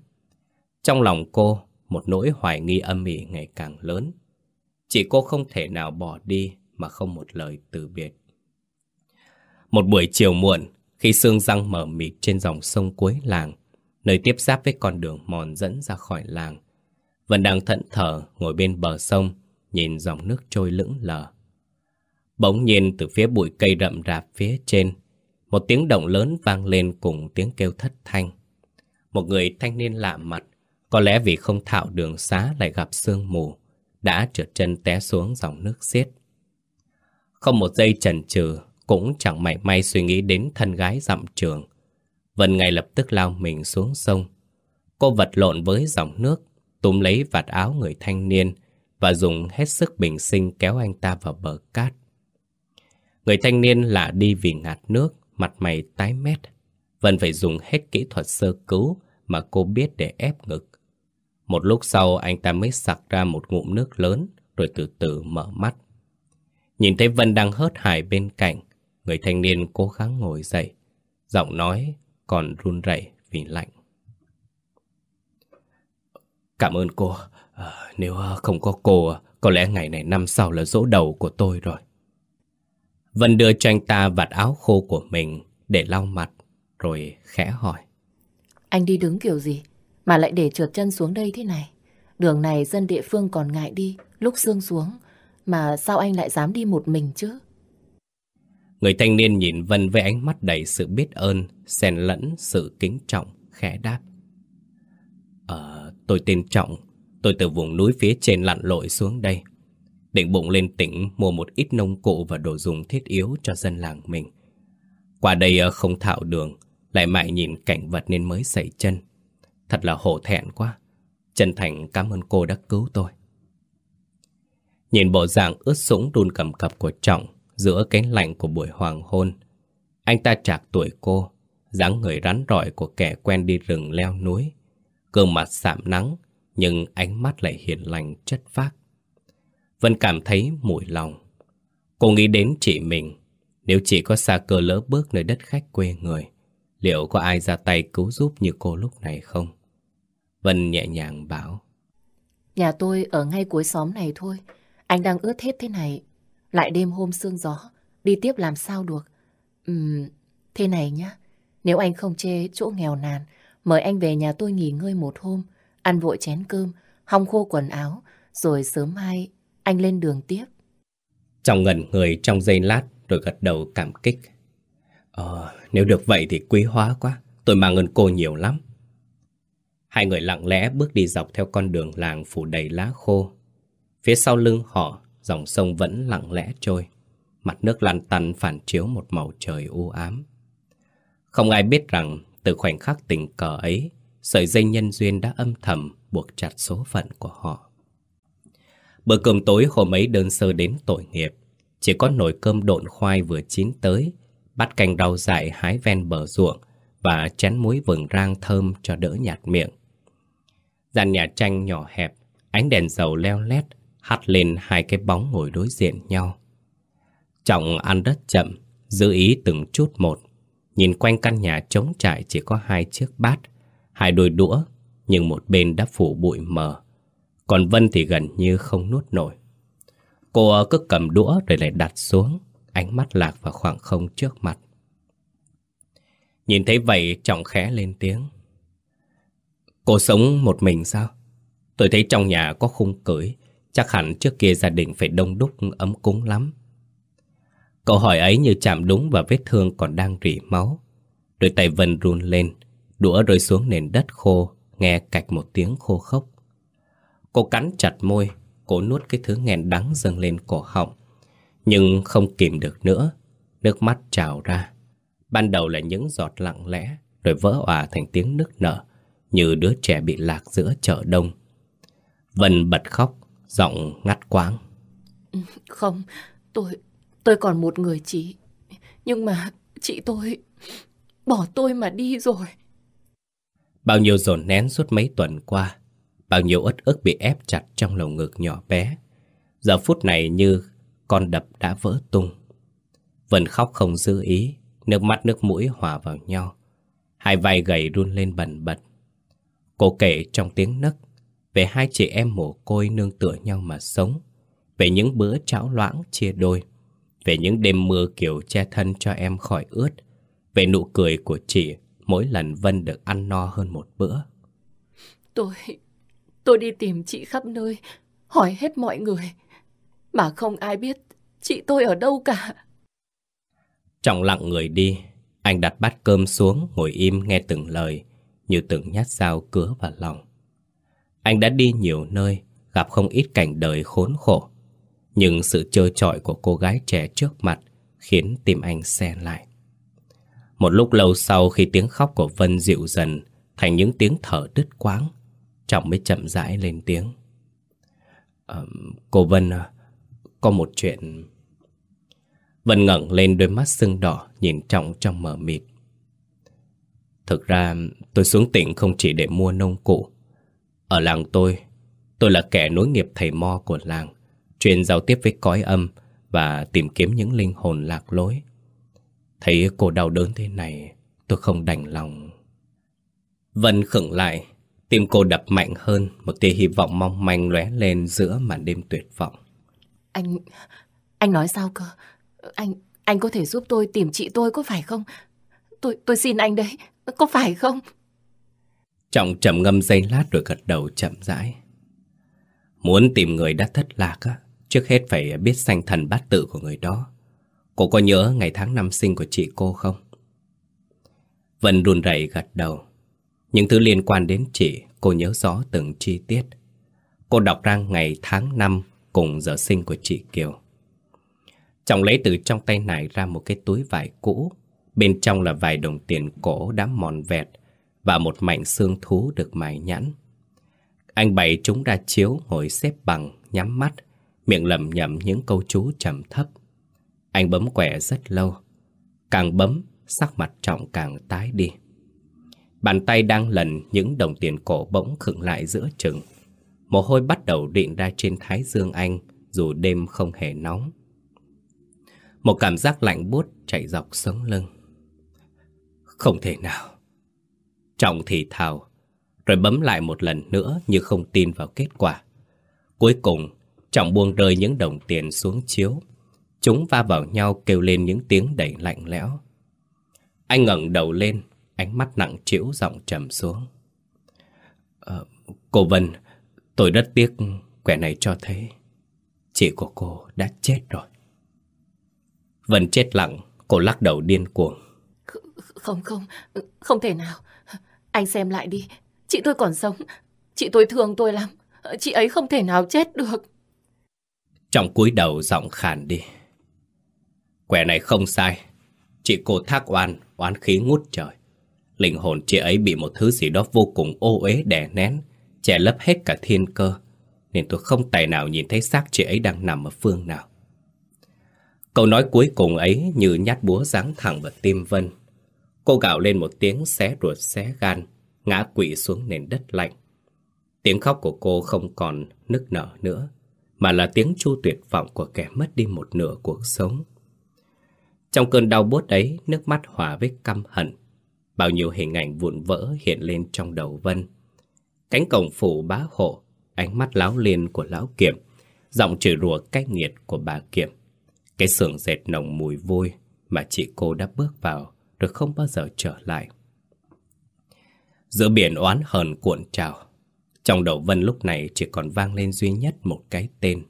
[SPEAKER 1] Trong lòng cô, một nỗi hoài nghi âm ỉ ngày càng lớn. Chị cô không thể nào bỏ đi mà không một lời từ biệt. Một buổi chiều muộn, khi sương răng mở mịt trên dòng sông cuối làng, nơi tiếp giáp với con đường mòn dẫn ra khỏi làng, vẫn đang thận thờ ngồi bên bờ sông, nhìn dòng nước trôi lững lờ. Bỗng nhiên từ phía bụi cây rậm rạp phía trên, một tiếng động lớn vang lên cùng tiếng kêu thất thanh. Một người thanh niên lạ mặt, có lẽ vì không thạo đường xá lại gặp sương mù, đã trượt chân té xuống dòng nước xiết. Không một giây chần chừ, cũng chẳng mảy may suy nghĩ đến thân gái dặm trường. Vân ngay lập tức lao mình xuống sông. Cô vật lộn với dòng nước, túm lấy vạt áo người thanh niên và dùng hết sức bình sinh kéo anh ta vào bờ cát. Người thanh niên lạ đi vì ngạt nước, mặt mày tái mét. Vân phải dùng hết kỹ thuật sơ cứu mà cô biết để ép ngực. Một lúc sau anh ta mới sặc ra một ngụm nước lớn rồi từ từ mở mắt. Nhìn thấy Vân đang hớt hải bên cạnh, người thanh niên cố gắng ngồi dậy. Giọng nói còn run rẩy vì lạnh. Cảm ơn cô. À, nếu ờ, không có cô, ờ, có lẽ ngày này năm sau là dỗ đầu của tôi rồi. Vân đưa cho anh ta vạt áo khô của mình để lau mặt, rồi khẽ hỏi.
[SPEAKER 2] Anh đi đứng kiểu gì? Mà lại để trượt chân xuống đây thế này Đường này dân địa phương còn ngại đi Lúc sương xuống Mà sao anh lại dám đi một mình chứ
[SPEAKER 1] Người thanh niên nhìn Vân với ánh mắt đầy sự biết ơn Xen lẫn sự kính trọng Khẽ đáp Ờ, tôi tên Trọng. Tôi từ vùng núi phía trên lặn lội xuống đây. Định bụng lên tỉnh mua một ít nông cụ và đồ dùng thiết yếu cho dân làng mình. Qua đây ờ, không thạo đường, lại mãi nhìn cảnh vật nên mới sẩy chân. Thật là hổ thẹn quá. Chân thành cảm ơn cô đã cứu tôi. Nhìn bộ dạng ướt sũng đun cầm cập của Trọng giữa cái lạnh của buổi hoàng hôn. Anh ta chạc tuổi cô, dáng người rắn rỏi của kẻ quen đi rừng leo núi. Gương mặt sạm nắng, nhưng ánh mắt lại hiền lành chất phác. Vân cảm thấy mùi lòng. Cô nghĩ đến chị mình, nếu chị có xa cơ lỡ bước nơi đất khách quê người, liệu có ai ra tay cứu giúp như cô lúc này không? Vân nhẹ nhàng bảo.
[SPEAKER 2] Nhà tôi ở ngay cuối xóm này thôi. Anh đang ướt hết thế này. Lại đêm hôm sương gió. Đi tiếp làm sao được. Ừm, thế này nhá. Nếu anh không chê chỗ nghèo nàn, mời anh về nhà tôi nghỉ ngơi một hôm. Ăn vội chén cơm, hong khô quần áo. Rồi sớm mai anh lên đường tiếp.
[SPEAKER 1] Trong ngẩn người trong giây lát rồi gật đầu cảm kích. Ờ, nếu được vậy thì quý hóa quá. Tôi mang ơn cô nhiều lắm. Hai người lặng lẽ bước đi dọc theo con đường làng phủ đầy lá khô. Phía sau lưng họ, dòng sông vẫn lặng lẽ trôi. Mặt nước lan tăn phản chiếu một màu trời u ám. Không ai biết rằng, từ khoảnh khắc tình cờ ấy, sợi dây nhân duyên đã âm thầm buộc chặt số phận của họ. Bữa cơm tối hôm ấy đơn sơ đến tội nghiệp. Chỉ có nồi cơm độn khoai vừa chín tới, bát canh rau dại hái ven bờ ruộng và chén muối vừng rang thơm cho đỡ nhạt miệng. Gian nhà tranh nhỏ hẹp, ánh đèn dầu leo lét hắt lên hai cái bóng ngồi đối diện nhau. Trọng ăn rất chậm, giữ ý từng chút một. Nhìn quanh căn nhà trống trải chỉ có hai chiếc bát, hai đôi đũa, nhưng một bên đã phủ bụi mờ. Còn Vân thì gần như không nuốt nổi. Cô ờ, cứ cầm đũa rồi lại đặt xuống, ánh mắt lạc vào khoảng không trước mặt. Nhìn thấy vậy Trọng khẽ lên tiếng. Cô sống một mình sao? Tôi thấy trong nhà có khung cưới, chắc hẳn trước kia gia đình phải đông đúc ấm cúng lắm. Câu hỏi ấy như chạm đúng vào vết thương còn đang rỉ máu. Đôi tay Vân run lên, đũa rơi xuống nền đất khô, nghe cạch một tiếng khô khốc. Cô cắn chặt môi, cố nuốt cái thứ nghẹn đắng dâng lên cổ họng. Nhưng không kìm được nữa, nước mắt trào ra. Ban đầu là những giọt lặng lẽ, rồi vỡ òa thành tiếng nức nở, như đứa trẻ bị lạc giữa chợ đông. Vân bật khóc, giọng ngắt quáng.
[SPEAKER 2] Không, tôi, tôi còn một người chị. Nhưng mà chị tôi bỏ tôi mà đi rồi.
[SPEAKER 1] Bao nhiêu dồn nén suốt mấy tuần qua, bao nhiêu uất ức bị ép chặt trong lồng ngực nhỏ bé. Giờ phút này như con đập đã vỡ tung. Vân khóc không dư ý, nước mắt nước mũi hòa vào nhau. Hai vai gầy run lên bần bật. Cô kể trong tiếng nấc về hai chị em mồ côi nương tựa nhau mà sống, về những bữa cháo loãng chia đôi, về những đêm mưa kiểu che thân cho em khỏi ướt, về nụ cười của chị mỗi lần Vân được ăn no hơn một bữa.
[SPEAKER 2] Tôi, tôi đi tìm chị khắp nơi, hỏi hết mọi người, mà không ai biết chị tôi ở đâu cả.
[SPEAKER 1] Trọng lặng người đi, anh đặt bát cơm xuống ngồi im nghe từng lời, như từng nhát dao cứa vào lòng. Anh đã đi nhiều nơi, gặp không ít cảnh đời khốn khổ. Nhưng sự trơ trọi của cô gái trẻ trước mặt khiến tim anh xe lại. Một lúc lâu sau khi tiếng khóc của Vân dịu dần thành những tiếng thở đứt quáng, Trọng mới chậm rãi lên tiếng. À, cô Vân, à, có một chuyện... Vân ngẩng lên đôi mắt sưng đỏ nhìn Trọng trong mờ mịt. Thực ra tôi xuống tỉnh không chỉ để mua nông cụ ở làng tôi Tôi là kẻ nối nghiệp thầy mo của làng, Chuyên giao tiếp với cõi âm Và tìm kiếm những linh hồn lạc lối. Thấy cô đau đớn thế này, Tôi không đành lòng. Vân khựng lại, Tim cô đập mạnh hơn, Một tia hy vọng mong manh lóe lên Giữa màn đêm tuyệt vọng.
[SPEAKER 2] Anh... Anh nói sao cơ? Anh... Anh có thể giúp tôi tìm chị tôi có phải không? Tôi... Tôi xin anh đấy, có phải không?
[SPEAKER 1] Trọng trầm ngâm giây lát rồi gật đầu chậm rãi. Muốn tìm người đã thất lạc á, trước hết phải biết sanh thần bát tự của người đó. Cô có nhớ ngày tháng năm sinh của chị cô không? Vân run rẩy gật đầu. Những thứ liên quan đến chị cô nhớ rõ từng chi tiết. Cô đọc ra ngày tháng năm cùng giờ sinh của chị Kiều. Trọng lấy từ trong tay này ra một cái túi vải cũ. Bên trong là vài đồng tiền cổ đã mòn vẹt và một mảnh xương thú được mài nhẵn. Anh bày chúng ra chiếu ngồi xếp bằng, nhắm mắt, miệng lẩm nhẩm những câu chú trầm thấp. Anh bấm quẻ rất lâu. Càng bấm, sắc mặt trọng càng tái đi. Bàn tay đang lần những đồng tiền cổ bỗng khựng lại giữa chừng. Mồ hôi bắt đầu định ra trên thái dương anh dù đêm không hề nóng. Một cảm giác lạnh buốt chạy dọc sống lưng. Không thể nào. Trọng thì thào, rồi bấm lại một lần nữa như không tin vào kết quả. Cuối cùng, Trọng buông rơi những đồng tiền xuống chiếu. Chúng va vào nhau kêu lên những tiếng đầy lạnh lẽo. Anh ngẩng đầu lên, ánh mắt nặng trĩu giọng trầm xuống. À, cô Vân, tôi rất tiếc quẻ này cho thấy chị của cô đã chết rồi. Vân chết lặng, cô lắc đầu điên cuồng.
[SPEAKER 2] Không không, không thể nào. Anh xem lại đi, chị tôi còn sống. Chị tôi thương tôi lắm. Chị ấy không thể nào chết được.
[SPEAKER 1] Trong cúi đầu giọng khàn đi. Quẻ này không sai. Chị cô thác oan, oán khí ngút trời. Linh hồn chị ấy bị một thứ gì đó vô cùng ô uế đè nén, che lấp hết cả thiên cơ, nên tôi không tài nào nhìn thấy xác chị ấy đang nằm ở phương nào. Câu nói cuối cùng ấy như nhát búa giáng thẳng vào tim Vân. Cô gào lên một tiếng xé ruột xé gan, ngã quỵ xuống nền đất lạnh. Tiếng khóc của cô không còn nức nở nữa, mà là tiếng chu tuyệt vọng của kẻ mất đi một nửa cuộc sống. Trong cơn đau buốt ấy, nước mắt hòa với căm hận. Bao nhiêu hình ảnh vụn vỡ hiện lên trong đầu Vân. Cánh cổng phủ bá hộ, ánh mắt láo liên của lão Kiểm, giọng chửi rủa cách nghiệt của bà Kiểm. Cái xưởng dệt nồng mùi vui mà chị cô đã bước vào rồi không bao giờ trở lại. Giữa biển oán hờn cuộn trào, trong đầu Vân lúc này chỉ còn vang lên duy nhất một cái tên.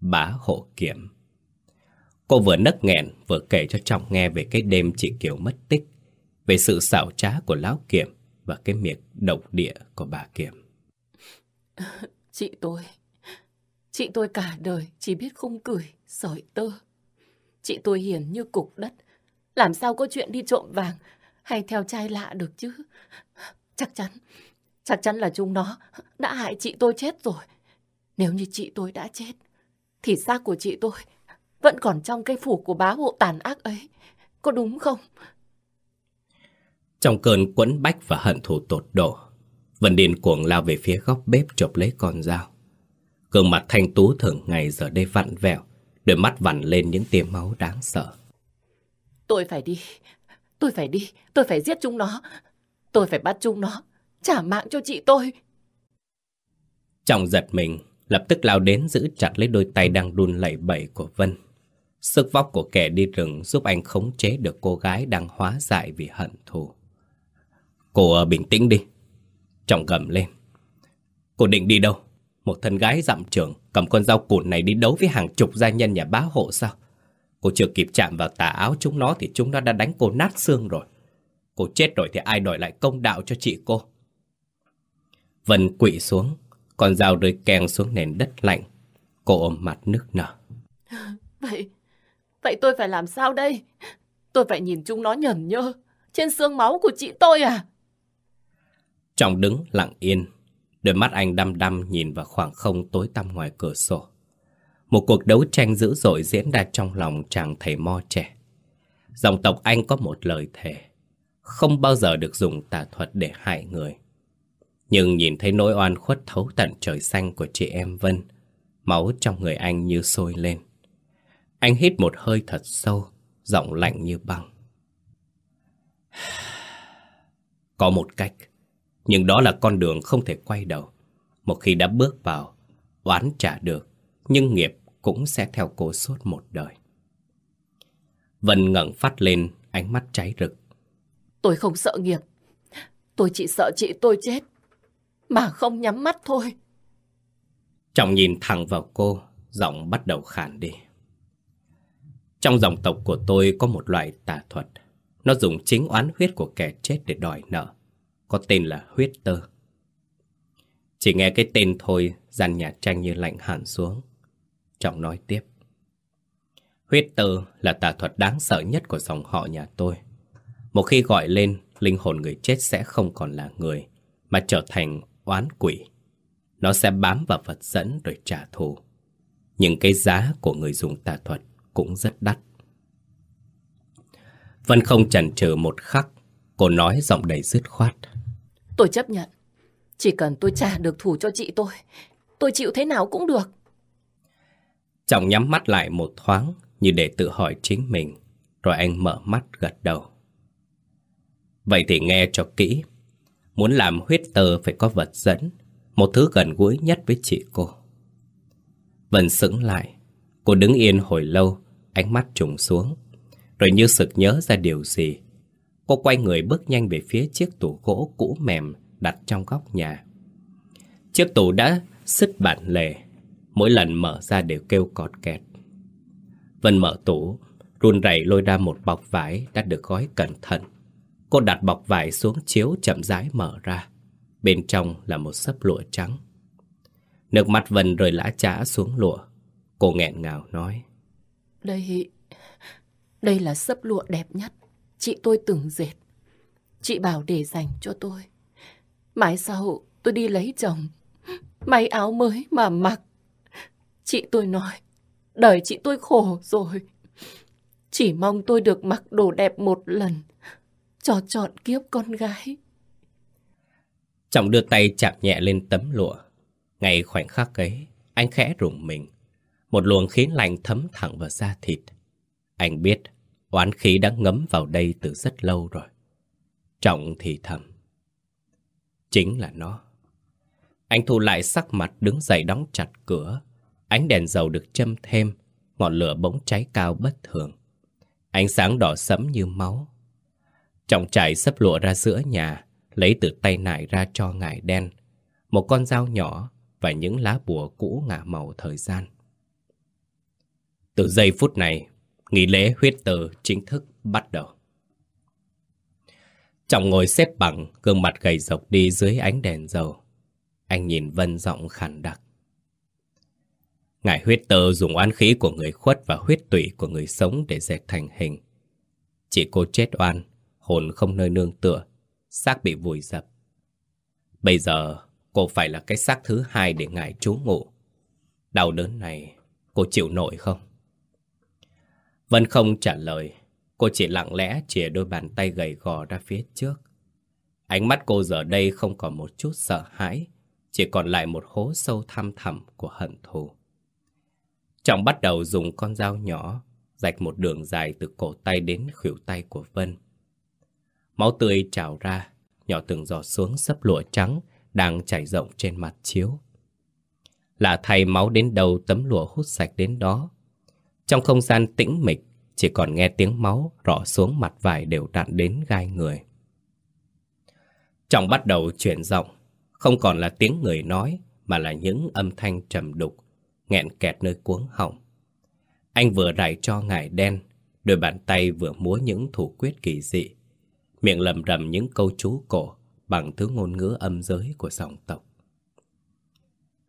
[SPEAKER 1] Bá hộ kiểm. Cô vừa nấc nghẹn vừa kể cho Trọng nghe về cái đêm chị Kiều mất tích, về sự xảo trá của Lão Kiểm và cái miệng độc địa của bà Kiểm.
[SPEAKER 2] Chị tôi, chị tôi cả đời chỉ biết khung cười, sỏi tơ. Chị tôi hiền như cục đất, làm sao có chuyện đi trộm vàng hay theo trai lạ được chứ? Chắc chắn, chắc chắn là chúng nó đã hại chị tôi chết rồi. Nếu như chị tôi đã chết, thì xác của chị tôi vẫn còn trong cây phủ của bá hộ tàn ác ấy. Có đúng không?
[SPEAKER 1] Trong cơn quẫn bách và hận thù tột độ, Vân Điên cuồng lao về phía góc bếp chộp lấy con dao. Gương mặt thanh tú thường ngày giờ đây vặn vẹo, đôi mắt vặn lên những tia máu đáng sợ.
[SPEAKER 2] Tôi phải đi, tôi phải đi, tôi phải giết chúng nó. Tôi phải bắt chúng nó, trả mạng cho chị tôi.
[SPEAKER 1] Trọng giật mình, lập tức lao đến giữ chặt lấy đôi tay đang đun lẩy bẩy của Vân. Sức vóc của kẻ đi rừng giúp anh khống chế được cô gái đang hóa dại vì hận thù. Cô ờ, bình tĩnh đi. Trọng gầm lên. Cô định đi đâu? Một thân gái dặm trưởng cầm con dao cụt này đi đấu với hàng chục gia nhân nhà bá hộ sao? Cô chưa kịp chạm vào tà áo chúng nó thì chúng nó đã đánh cô nát xương rồi. Cô chết rồi thì ai đòi lại công đạo cho chị cô? Vân quỵ xuống, con dao rơi keng xuống nền đất lạnh. Cô ôm mặt nước nở.
[SPEAKER 2] Vậy, vậy tôi phải làm sao đây? Tôi phải nhìn chúng nó nhẩn nhơ trên xương máu của chị tôi à?
[SPEAKER 1] Trọng đứng lặng yên, đôi mắt anh đăm đăm nhìn vào khoảng không tối tăm ngoài cửa sổ. Một cuộc đấu tranh dữ dội diễn ra trong lòng chàng thầy mo trẻ. Dòng tộc anh có một lời thề, không bao giờ được dùng tà thuật để hại người. Nhưng nhìn thấy nỗi oan khuất thấu tận trời xanh của chị em Vân, máu trong người anh như sôi lên. Anh hít một hơi thật sâu, giọng lạnh như băng. Có một cách, nhưng đó là con đường không thể quay đầu. Một khi đã bước vào, oán trả được, nhưng nghiệp cũng sẽ theo cô suốt một đời. Vân ngẩng phát lên, ánh mắt cháy rực.
[SPEAKER 2] Tôi không sợ nghiệp. Tôi chỉ sợ chị tôi chết. Mà không nhắm mắt thôi.
[SPEAKER 1] Trọng nhìn thẳng vào cô, giọng bắt đầu khàn đi. Trong dòng tộc của tôi có một loại tà thuật. Nó dùng chính oán huyết của kẻ chết để đòi nợ. Có tên là huyết tơ. Chỉ nghe cái tên thôi gian nhà tranh như lạnh hẳn xuống. Trọng nói tiếp. Huyết tơ là tà thuật đáng sợ nhất của dòng họ nhà tôi. Một khi gọi lên, linh hồn người chết sẽ không còn là người, mà trở thành oán quỷ. Nó sẽ bám vào vật dẫn rồi trả thù. Những cái giá của người dùng tà thuật cũng rất đắt. Vân không chần chừ một khắc, cô nói giọng đầy dứt khoát.
[SPEAKER 2] Tôi chấp nhận. Chỉ cần tôi trả được thù cho chị tôi, tôi chịu thế nào cũng được.
[SPEAKER 1] Trọng nhắm mắt lại một thoáng như để tự hỏi chính mình, rồi anh mở mắt gật đầu. Vậy thì nghe cho kỹ. Muốn làm huyết tơ phải có vật dẫn, một thứ gần gũi nhất với chị cô. Vân sững lại, cô đứng yên hồi lâu, ánh mắt trùng xuống. Rồi như sực nhớ ra điều gì, cô quay người bước nhanh về phía chiếc tủ gỗ cũ mềm đặt trong góc nhà. Chiếc tủ đã xích bản lề, mỗi lần mở ra đều kêu cọt kẹt. Vân mở tủ, run rẩy lôi ra một bọc vải đã được gói cẩn thận. Cô đặt bọc vải xuống chiếu chậm rãi mở ra. Bên trong là một sấp lụa trắng. Nước mắt Vân rơi lã chã xuống lụa. Cô nghẹn ngào nói.
[SPEAKER 2] Đây, đây là sấp lụa đẹp nhất. Chị tôi từng dệt. Chị bảo để dành cho tôi. Mãi sau tôi đi lấy chồng. May áo mới mà mặc. Chị tôi nói, đời chị tôi khổ rồi. Chỉ mong tôi được mặc đồ đẹp một lần. Cho chọn kiếp con gái.
[SPEAKER 1] Trọng đưa tay chạm nhẹ lên tấm lụa. Ngay khoảnh khắc ấy, anh khẽ rùng mình. Một luồng khí lạnh thấm thẳng vào da thịt. Anh biết oán khí đã ngấm vào đây từ rất lâu rồi. Trọng thì thầm. Chính là nó. Anh thu lại sắc mặt đứng dậy đóng chặt cửa. Ánh đèn dầu được châm thêm, ngọn lửa bỗng cháy cao bất thường. Ánh sáng đỏ sẫm như máu. Trọng trải sấp lụa ra giữa nhà, lấy từ tay nải ra cho ngải đen. Một con dao nhỏ và những lá bùa cũ ngả màu thời gian. Từ giây phút này, nghỉ lễ huyết tử chính thức bắt đầu. Trọng ngồi xếp bằng, gương mặt gầy rộc đi dưới ánh đèn dầu. Anh nhìn Vân giọng khàn đặc. Ngài huyết tơ dùng oán khí của người khuất và huyết tủy của người sống để dệt thành hình. Chỉ cô chết oan, hồn không nơi nương tựa, xác bị vùi dập. Bây giờ, cô phải là cái xác thứ hai để ngài trú ngụ. Đau đớn này, cô chịu nổi không? Vân không trả lời, cô chỉ lặng lẽ chìa đôi bàn tay gầy gò ra phía trước. Ánh mắt cô giờ đây không còn một chút sợ hãi, chỉ còn lại một hố sâu thăm thẳm của hận thù. Trọng bắt đầu dùng con dao nhỏ rạch một đường dài từ cổ tay đến khuỷu tay của Vân. Máu tươi trào ra, nhỏ từng giọt xuống sấp lụa trắng đang chảy rộng trên mặt chiếu. Lạ thay máu đến đầu tấm lụa hút sạch đến đó. Trong không gian tĩnh mịch, chỉ còn nghe tiếng máu rọ xuống mặt vải đều đặn đến gai người. Trọng bắt đầu chuyển giọng, không còn là tiếng người nói, mà là những âm thanh trầm đục, nghẹn kẹt nơi cuống họng. Anh vừa rải cho ngải đen, đôi bàn tay vừa múa những thủ quyết kỳ dị, miệng lầm rầm những câu chú cổ bằng thứ ngôn ngữ âm giới của dòng tộc.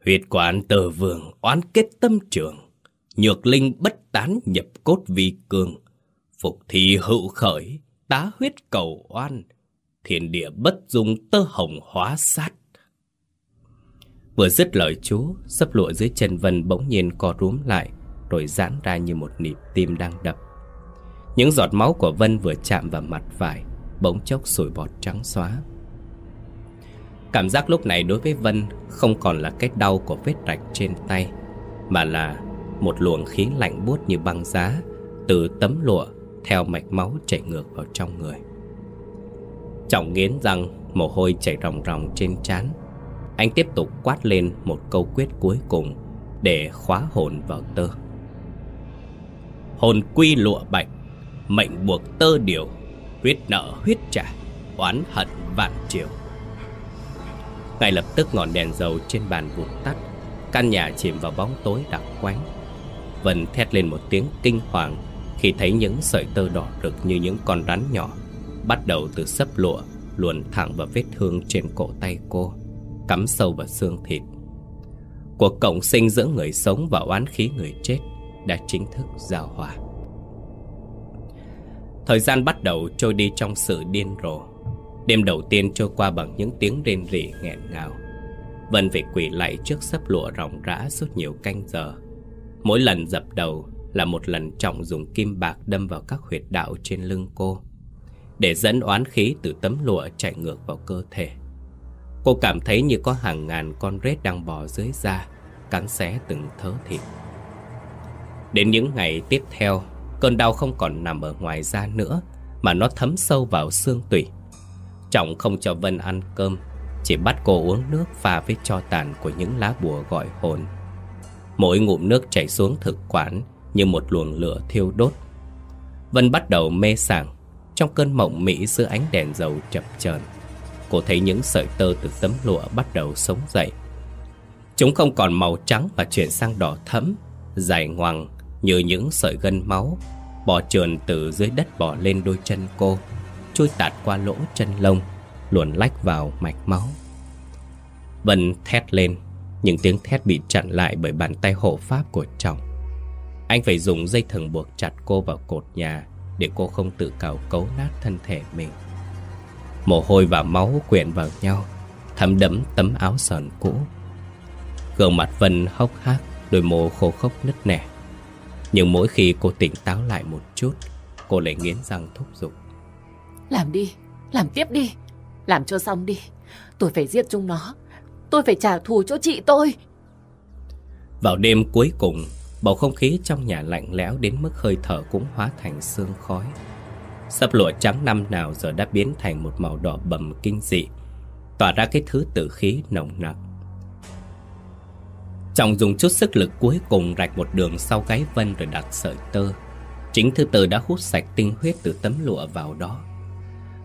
[SPEAKER 1] Huyệt quản tờ vườn oán kết tâm trường, nhược linh bất tán nhập cốt vi cường, phục thi hữu khởi, tá huyết cầu oan, thiên địa bất dung tơ hồng hóa sát. Vừa dứt lời chú, sấp lụa dưới chân Vân bỗng nhiên co rúm lại, rồi giãn ra như một nhịp tim đang đập. Những giọt máu của Vân vừa chạm vào mặt vải, bỗng chốc sủi bọt trắng xóa. Cảm giác lúc này đối với Vân không còn là cái đau của vết rạch trên tay, mà là một luồng khí lạnh buốt như băng giá từ tấm lụa theo mạch máu chảy ngược vào trong người. Trọng nghiến răng, mồ hôi chảy ròng ròng trên trán. Anh tiếp tục quát lên một câu quyết cuối cùng để khóa hồn vào tơ. Hồn quy lụa bạch, mệnh buộc tơ điều, huyết nợ huyết trả, oán hận vạn triều. Ngay lập tức ngọn đèn dầu trên bàn vụt tắt, căn nhà chìm vào bóng tối đặc quánh. Vân thét lên một tiếng kinh hoàng khi thấy những sợi tơ đỏ rực như những con rắn nhỏ bắt đầu từ sấp lụa luồn thẳng vào vết thương trên cổ tay cô cắm sâu vào xương thịt. Cuộc cộng sinh giữa người sống và oán khí người chết đã chính thức giao hòa. Thời gian bắt đầu trôi đi trong sự điên rồ. Đêm đầu tiên trôi qua bằng những tiếng rên rỉ nghẹn ngào. Vân phải quỳ lạy trước sấp lụa ròng rã suốt nhiều canh giờ. Mỗi lần dập đầu là một lần trọng dùng kim bạc đâm vào các huyệt đạo trên lưng cô, để dẫn oán khí từ tấm lụa chạy ngược vào cơ thể. Cô cảm thấy như có hàng ngàn con rết đang bò dưới da, cắn xé từng thớ thịt. Đến những ngày tiếp theo, cơn đau không còn nằm ở ngoài da nữa, mà nó thấm sâu vào xương tủy. Trọng không cho Vân ăn cơm, chỉ bắt cô uống nước pha với cho tàn của những lá bùa gọi hồn. Mỗi ngụm nước chảy xuống thực quản như một luồng lửa thiêu đốt. Vân bắt đầu mê sảng, trong cơn mộng mỹ giữa ánh đèn dầu chập chờn Cô thấy những sợi tơ từ tấm lụa bắt đầu sống dậy. Chúng không còn màu trắng mà chuyển sang đỏ thẫm, Dài ngoằng như những sợi gân máu, Bò trườn từ dưới đất bò lên đôi chân cô Chui tạt qua lỗ chân lông, Luồn lách vào mạch máu. Vân thét lên, Những tiếng thét bị chặn lại bởi bàn tay hộ pháp của chồng. Anh phải dùng dây thừng buộc chặt cô vào cột nhà để cô không tự cào cấu nát thân thể mình. Mồ hôi và máu quyện vào nhau Thấm đẫm tấm áo sờn cũ. Gương mặt Vân hốc hác Đôi môi khô khốc nứt nẻ. Nhưng mỗi khi cô tỉnh táo lại một chút Cô lại nghiến răng thúc giục.
[SPEAKER 2] Làm đi, làm tiếp đi Làm cho xong đi. Tôi phải giết chúng nó Tôi phải trả thù cho chị tôi.
[SPEAKER 1] Vào đêm cuối cùng Bầu không khí trong nhà lạnh lẽo đến mức hơi thở cũng hóa thành sương khói Sắp lụa trắng năm nào giờ đã biến thành một màu đỏ bầm kinh dị, Tỏa ra cái thứ tử khí nồng nặc. Chồng dùng chút sức lực cuối cùng rạch một đường sau gáy Vân rồi đặt sợi tơ. Chính thứ tử đã hút sạch tinh huyết từ tấm lụa vào đó.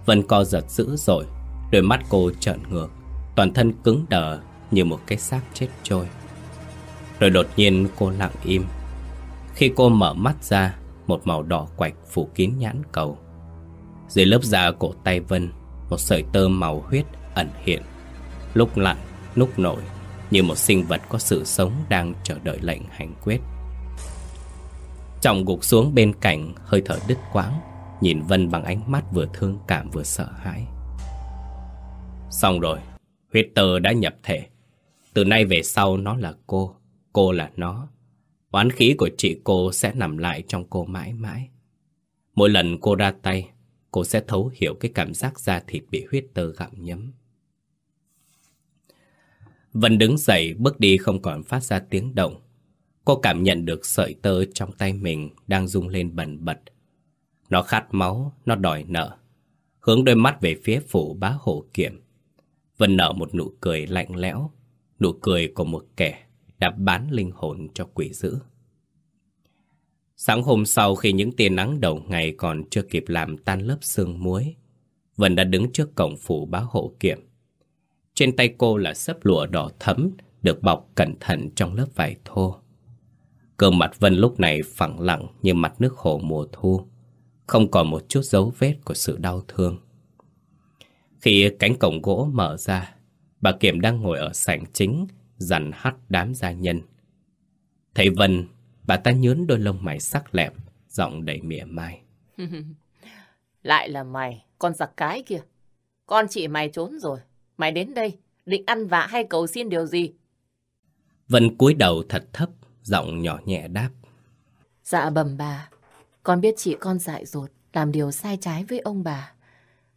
[SPEAKER 1] Vân co giật dữ rồi Đôi mắt cô trợn ngược, Toàn thân cứng đờ như một cái xác chết trôi. Rồi đột nhiên cô lặng im. Khi cô mở mắt ra, Một màu đỏ quạch phủ kín nhãn cầu. Dưới lớp da cổ tay Vân Một sợi tơ màu huyết ẩn hiện Lúc lặn, lúc nổi Như một sinh vật có sự sống Đang chờ đợi lệnh hành quyết Trọng gục xuống bên cạnh Hơi thở đứt quãng Nhìn Vân bằng ánh mắt vừa thương cảm vừa sợ hãi Xong rồi Huyết tơ đã nhập thể Từ nay về sau nó là cô Cô là nó. Oán khí của chị cô sẽ nằm lại trong cô mãi mãi. Mỗi lần cô ra tay, cô sẽ thấu hiểu cái cảm giác da thịt bị huyết tơ gặm nhấm. Vân đứng dậy bước đi không còn phát ra tiếng động. Cô cảm nhận được sợi tơ trong tay mình đang rung lên bần bật. Nó khát máu, nó đòi nợ. Hướng đôi mắt về phía phủ bá hộ kiểm. Vân nở một nụ cười lạnh lẽo, nụ cười của một kẻ đã bán linh hồn cho quỷ dữ. Sáng hôm sau khi những tia nắng đầu ngày còn chưa kịp làm tan lớp sương muối, Vân đã đứng trước cổng phủ báo hộ kiểm. Trên tay cô là sấp lụa đỏ thấm được bọc cẩn thận trong lớp vải thô. Cơ mặt Vân lúc này phẳng lặng như mặt nước hồ mùa thu, không còn một chút dấu vết của sự đau thương. Khi cánh cổng gỗ mở ra, bà Kiểm đang ngồi ở sảnh chính dằn hắt đám gia nhân. Thấy Vân, bà ta nhớn đôi lông mày sắc lẹm, giọng đầy mỉa mai.
[SPEAKER 2] Lại là mày, con giặc cái kia. Con chị mày trốn rồi. Mày đến đây, định ăn vạ hay cầu xin điều gì?
[SPEAKER 1] Vân cúi đầu thật thấp, giọng nhỏ nhẹ đáp.
[SPEAKER 2] Dạ bẩm bà, con biết chị con dại dột, làm điều sai trái với ông bà.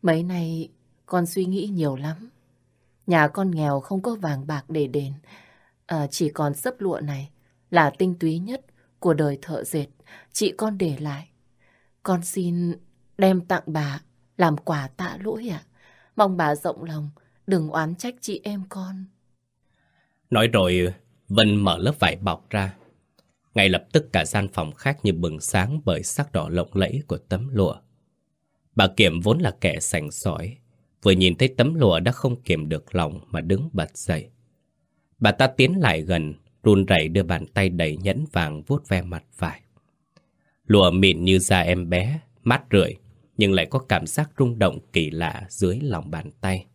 [SPEAKER 2] Mấy nay con suy nghĩ nhiều lắm. Nhà con nghèo không có vàng bạc để đền. À, chỉ còn sấp lụa này là tinh túy nhất của đời thợ dệt. Chị con để lại. Con xin đem tặng bà làm quà tạ lỗi ạ. Mong bà rộng lòng, đừng oán trách chị em con.
[SPEAKER 1] Nói rồi, Vân mở lớp vải bọc ra. Ngay lập tức cả gian phòng khác như bừng sáng bởi sắc đỏ lộng lẫy của tấm lụa. Bà Kiểm vốn là kẻ sành sỏi, Vừa nhìn thấy tấm lụa đã không kiềm được lòng mà đứng bật dậy. Bà ta tiến lại gần, run rẩy đưa bàn tay đầy nhẫn vàng vuốt ve mặt vải. Lụa mịn như da em bé, mát rượi, nhưng lại có cảm giác rung động kỳ lạ dưới lòng bàn tay.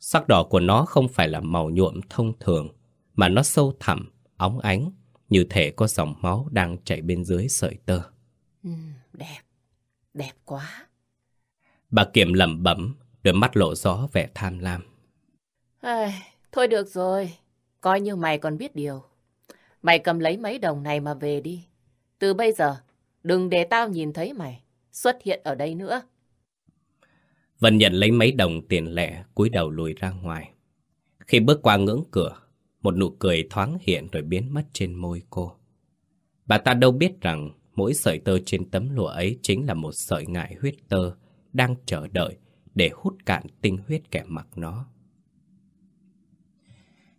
[SPEAKER 1] Sắc đỏ của nó không phải là màu nhuộm thông thường, mà nó sâu thẳm, óng ánh, như thể có dòng máu đang chảy bên dưới sợi tơ.
[SPEAKER 2] Ừ, đẹp, đẹp quá.
[SPEAKER 1] Bà Kiểm lẩm bẩm, đôi mắt lộ rõ vẻ tham lam.
[SPEAKER 2] Ai, thôi được rồi, coi như mày còn biết điều. Mày cầm lấy mấy đồng này mà về đi. Từ bây giờ, đừng để tao nhìn thấy mày xuất hiện ở đây nữa.
[SPEAKER 1] Vân nhận lấy mấy đồng tiền lẻ, cúi đầu lùi ra ngoài. Khi bước qua ngưỡng cửa, một nụ cười thoáng hiện rồi biến mất trên môi cô. Bà ta đâu biết rằng mỗi sợi tơ trên tấm lụa ấy chính là một sợi ngại huyết tơ đang chờ đợi để hút cạn tinh huyết kẻ mặc nó.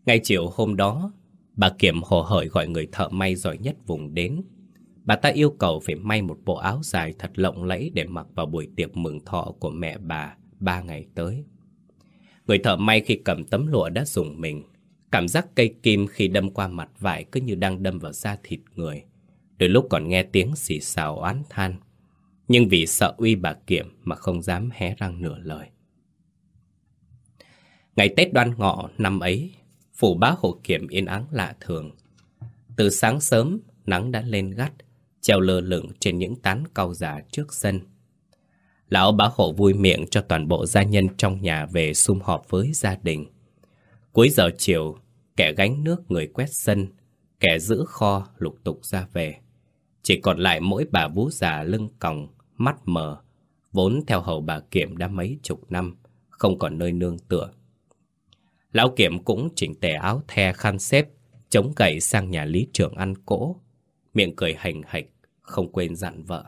[SPEAKER 1] Ngay chiều hôm đó, bà Kiểm hồ hởi gọi người thợ may giỏi nhất vùng đến. Bà ta yêu cầu phải may một bộ áo dài thật lộng lẫy để mặc vào buổi tiệc mừng thọ của mẹ bà ba ngày tới. Người thợ may khi cầm tấm lụa đã dùng mình. Cảm giác cây kim khi đâm qua mặt vải cứ như đang đâm vào da thịt người. Đôi lúc còn nghe tiếng xì xào oán than. Nhưng vì sợ uy bà Kiểm mà không dám hé răng nửa lời. Ngày Tết đoan ngọ năm ấy, phủ bá hộ Kiểm yên ắng lạ thường. Từ sáng sớm, nắng đã lên gắt, treo lơ lửng trên những tán cau già trước sân. Lão bá hộ vui miệng cho toàn bộ gia nhân trong nhà về sum họp với gia đình. Cuối giờ chiều, kẻ gánh nước người quét sân, kẻ giữ kho lục tục ra về. Chỉ còn lại mỗi bà vú già lưng còng, mắt mờ, vốn theo hầu bà Kiểm đã mấy chục năm, không còn nơi nương tựa. Lão Kiểm cũng chỉnh tề áo the khăn xếp, chống gậy sang nhà lý trưởng ăn cỗ, miệng cười hành hạch, không quên dặn vợ.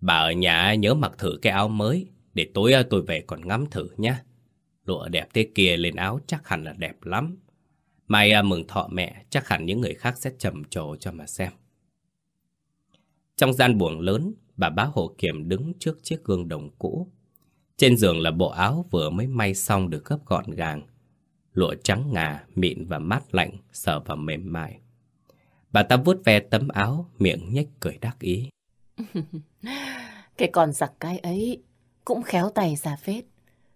[SPEAKER 1] Bà ở nhà nhớ mặc thử cái áo mới, để tối ờ, tôi về còn ngắm thử nhé. Lụa đẹp thế kia lên áo chắc hẳn là đẹp lắm. Mai ờ, mừng thọ mẹ, chắc hẳn những người khác sẽ trầm trồ cho mà xem. Trong gian buồng lớn, bà bá hộ kiểm đứng trước chiếc gương đồng cũ. Trên giường là bộ áo vừa mới may xong được gấp gọn gàng. Lụa trắng ngà, mịn và mát lạnh, sờ vào mềm mại. Bà ta vuốt ve tấm áo, miệng nhếch cười đắc ý.
[SPEAKER 2] cái con giặc cái ấy cũng khéo tay ra phết.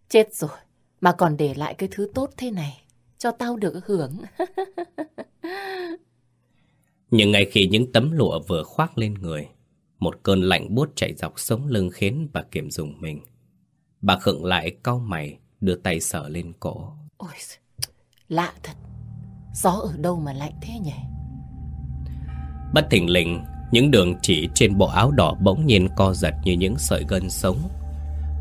[SPEAKER 2] Chết rồi, mà còn để lại cái thứ tốt thế này, cho tao được hưởng.
[SPEAKER 1] Nhưng ngay khi những tấm lụa vừa khoác lên người, một cơn lạnh buốt chạy dọc sống lưng khiến bà Kiểm dùng mình. Bà khựng lại cau mày, đưa tay sờ lên cổ.
[SPEAKER 2] Ôi, lạ thật. Gió ở đâu mà lạnh thế nhỉ?
[SPEAKER 1] Bất thình lình, những đường chỉ trên bộ áo đỏ bỗng nhiên co giật như những sợi gân sống.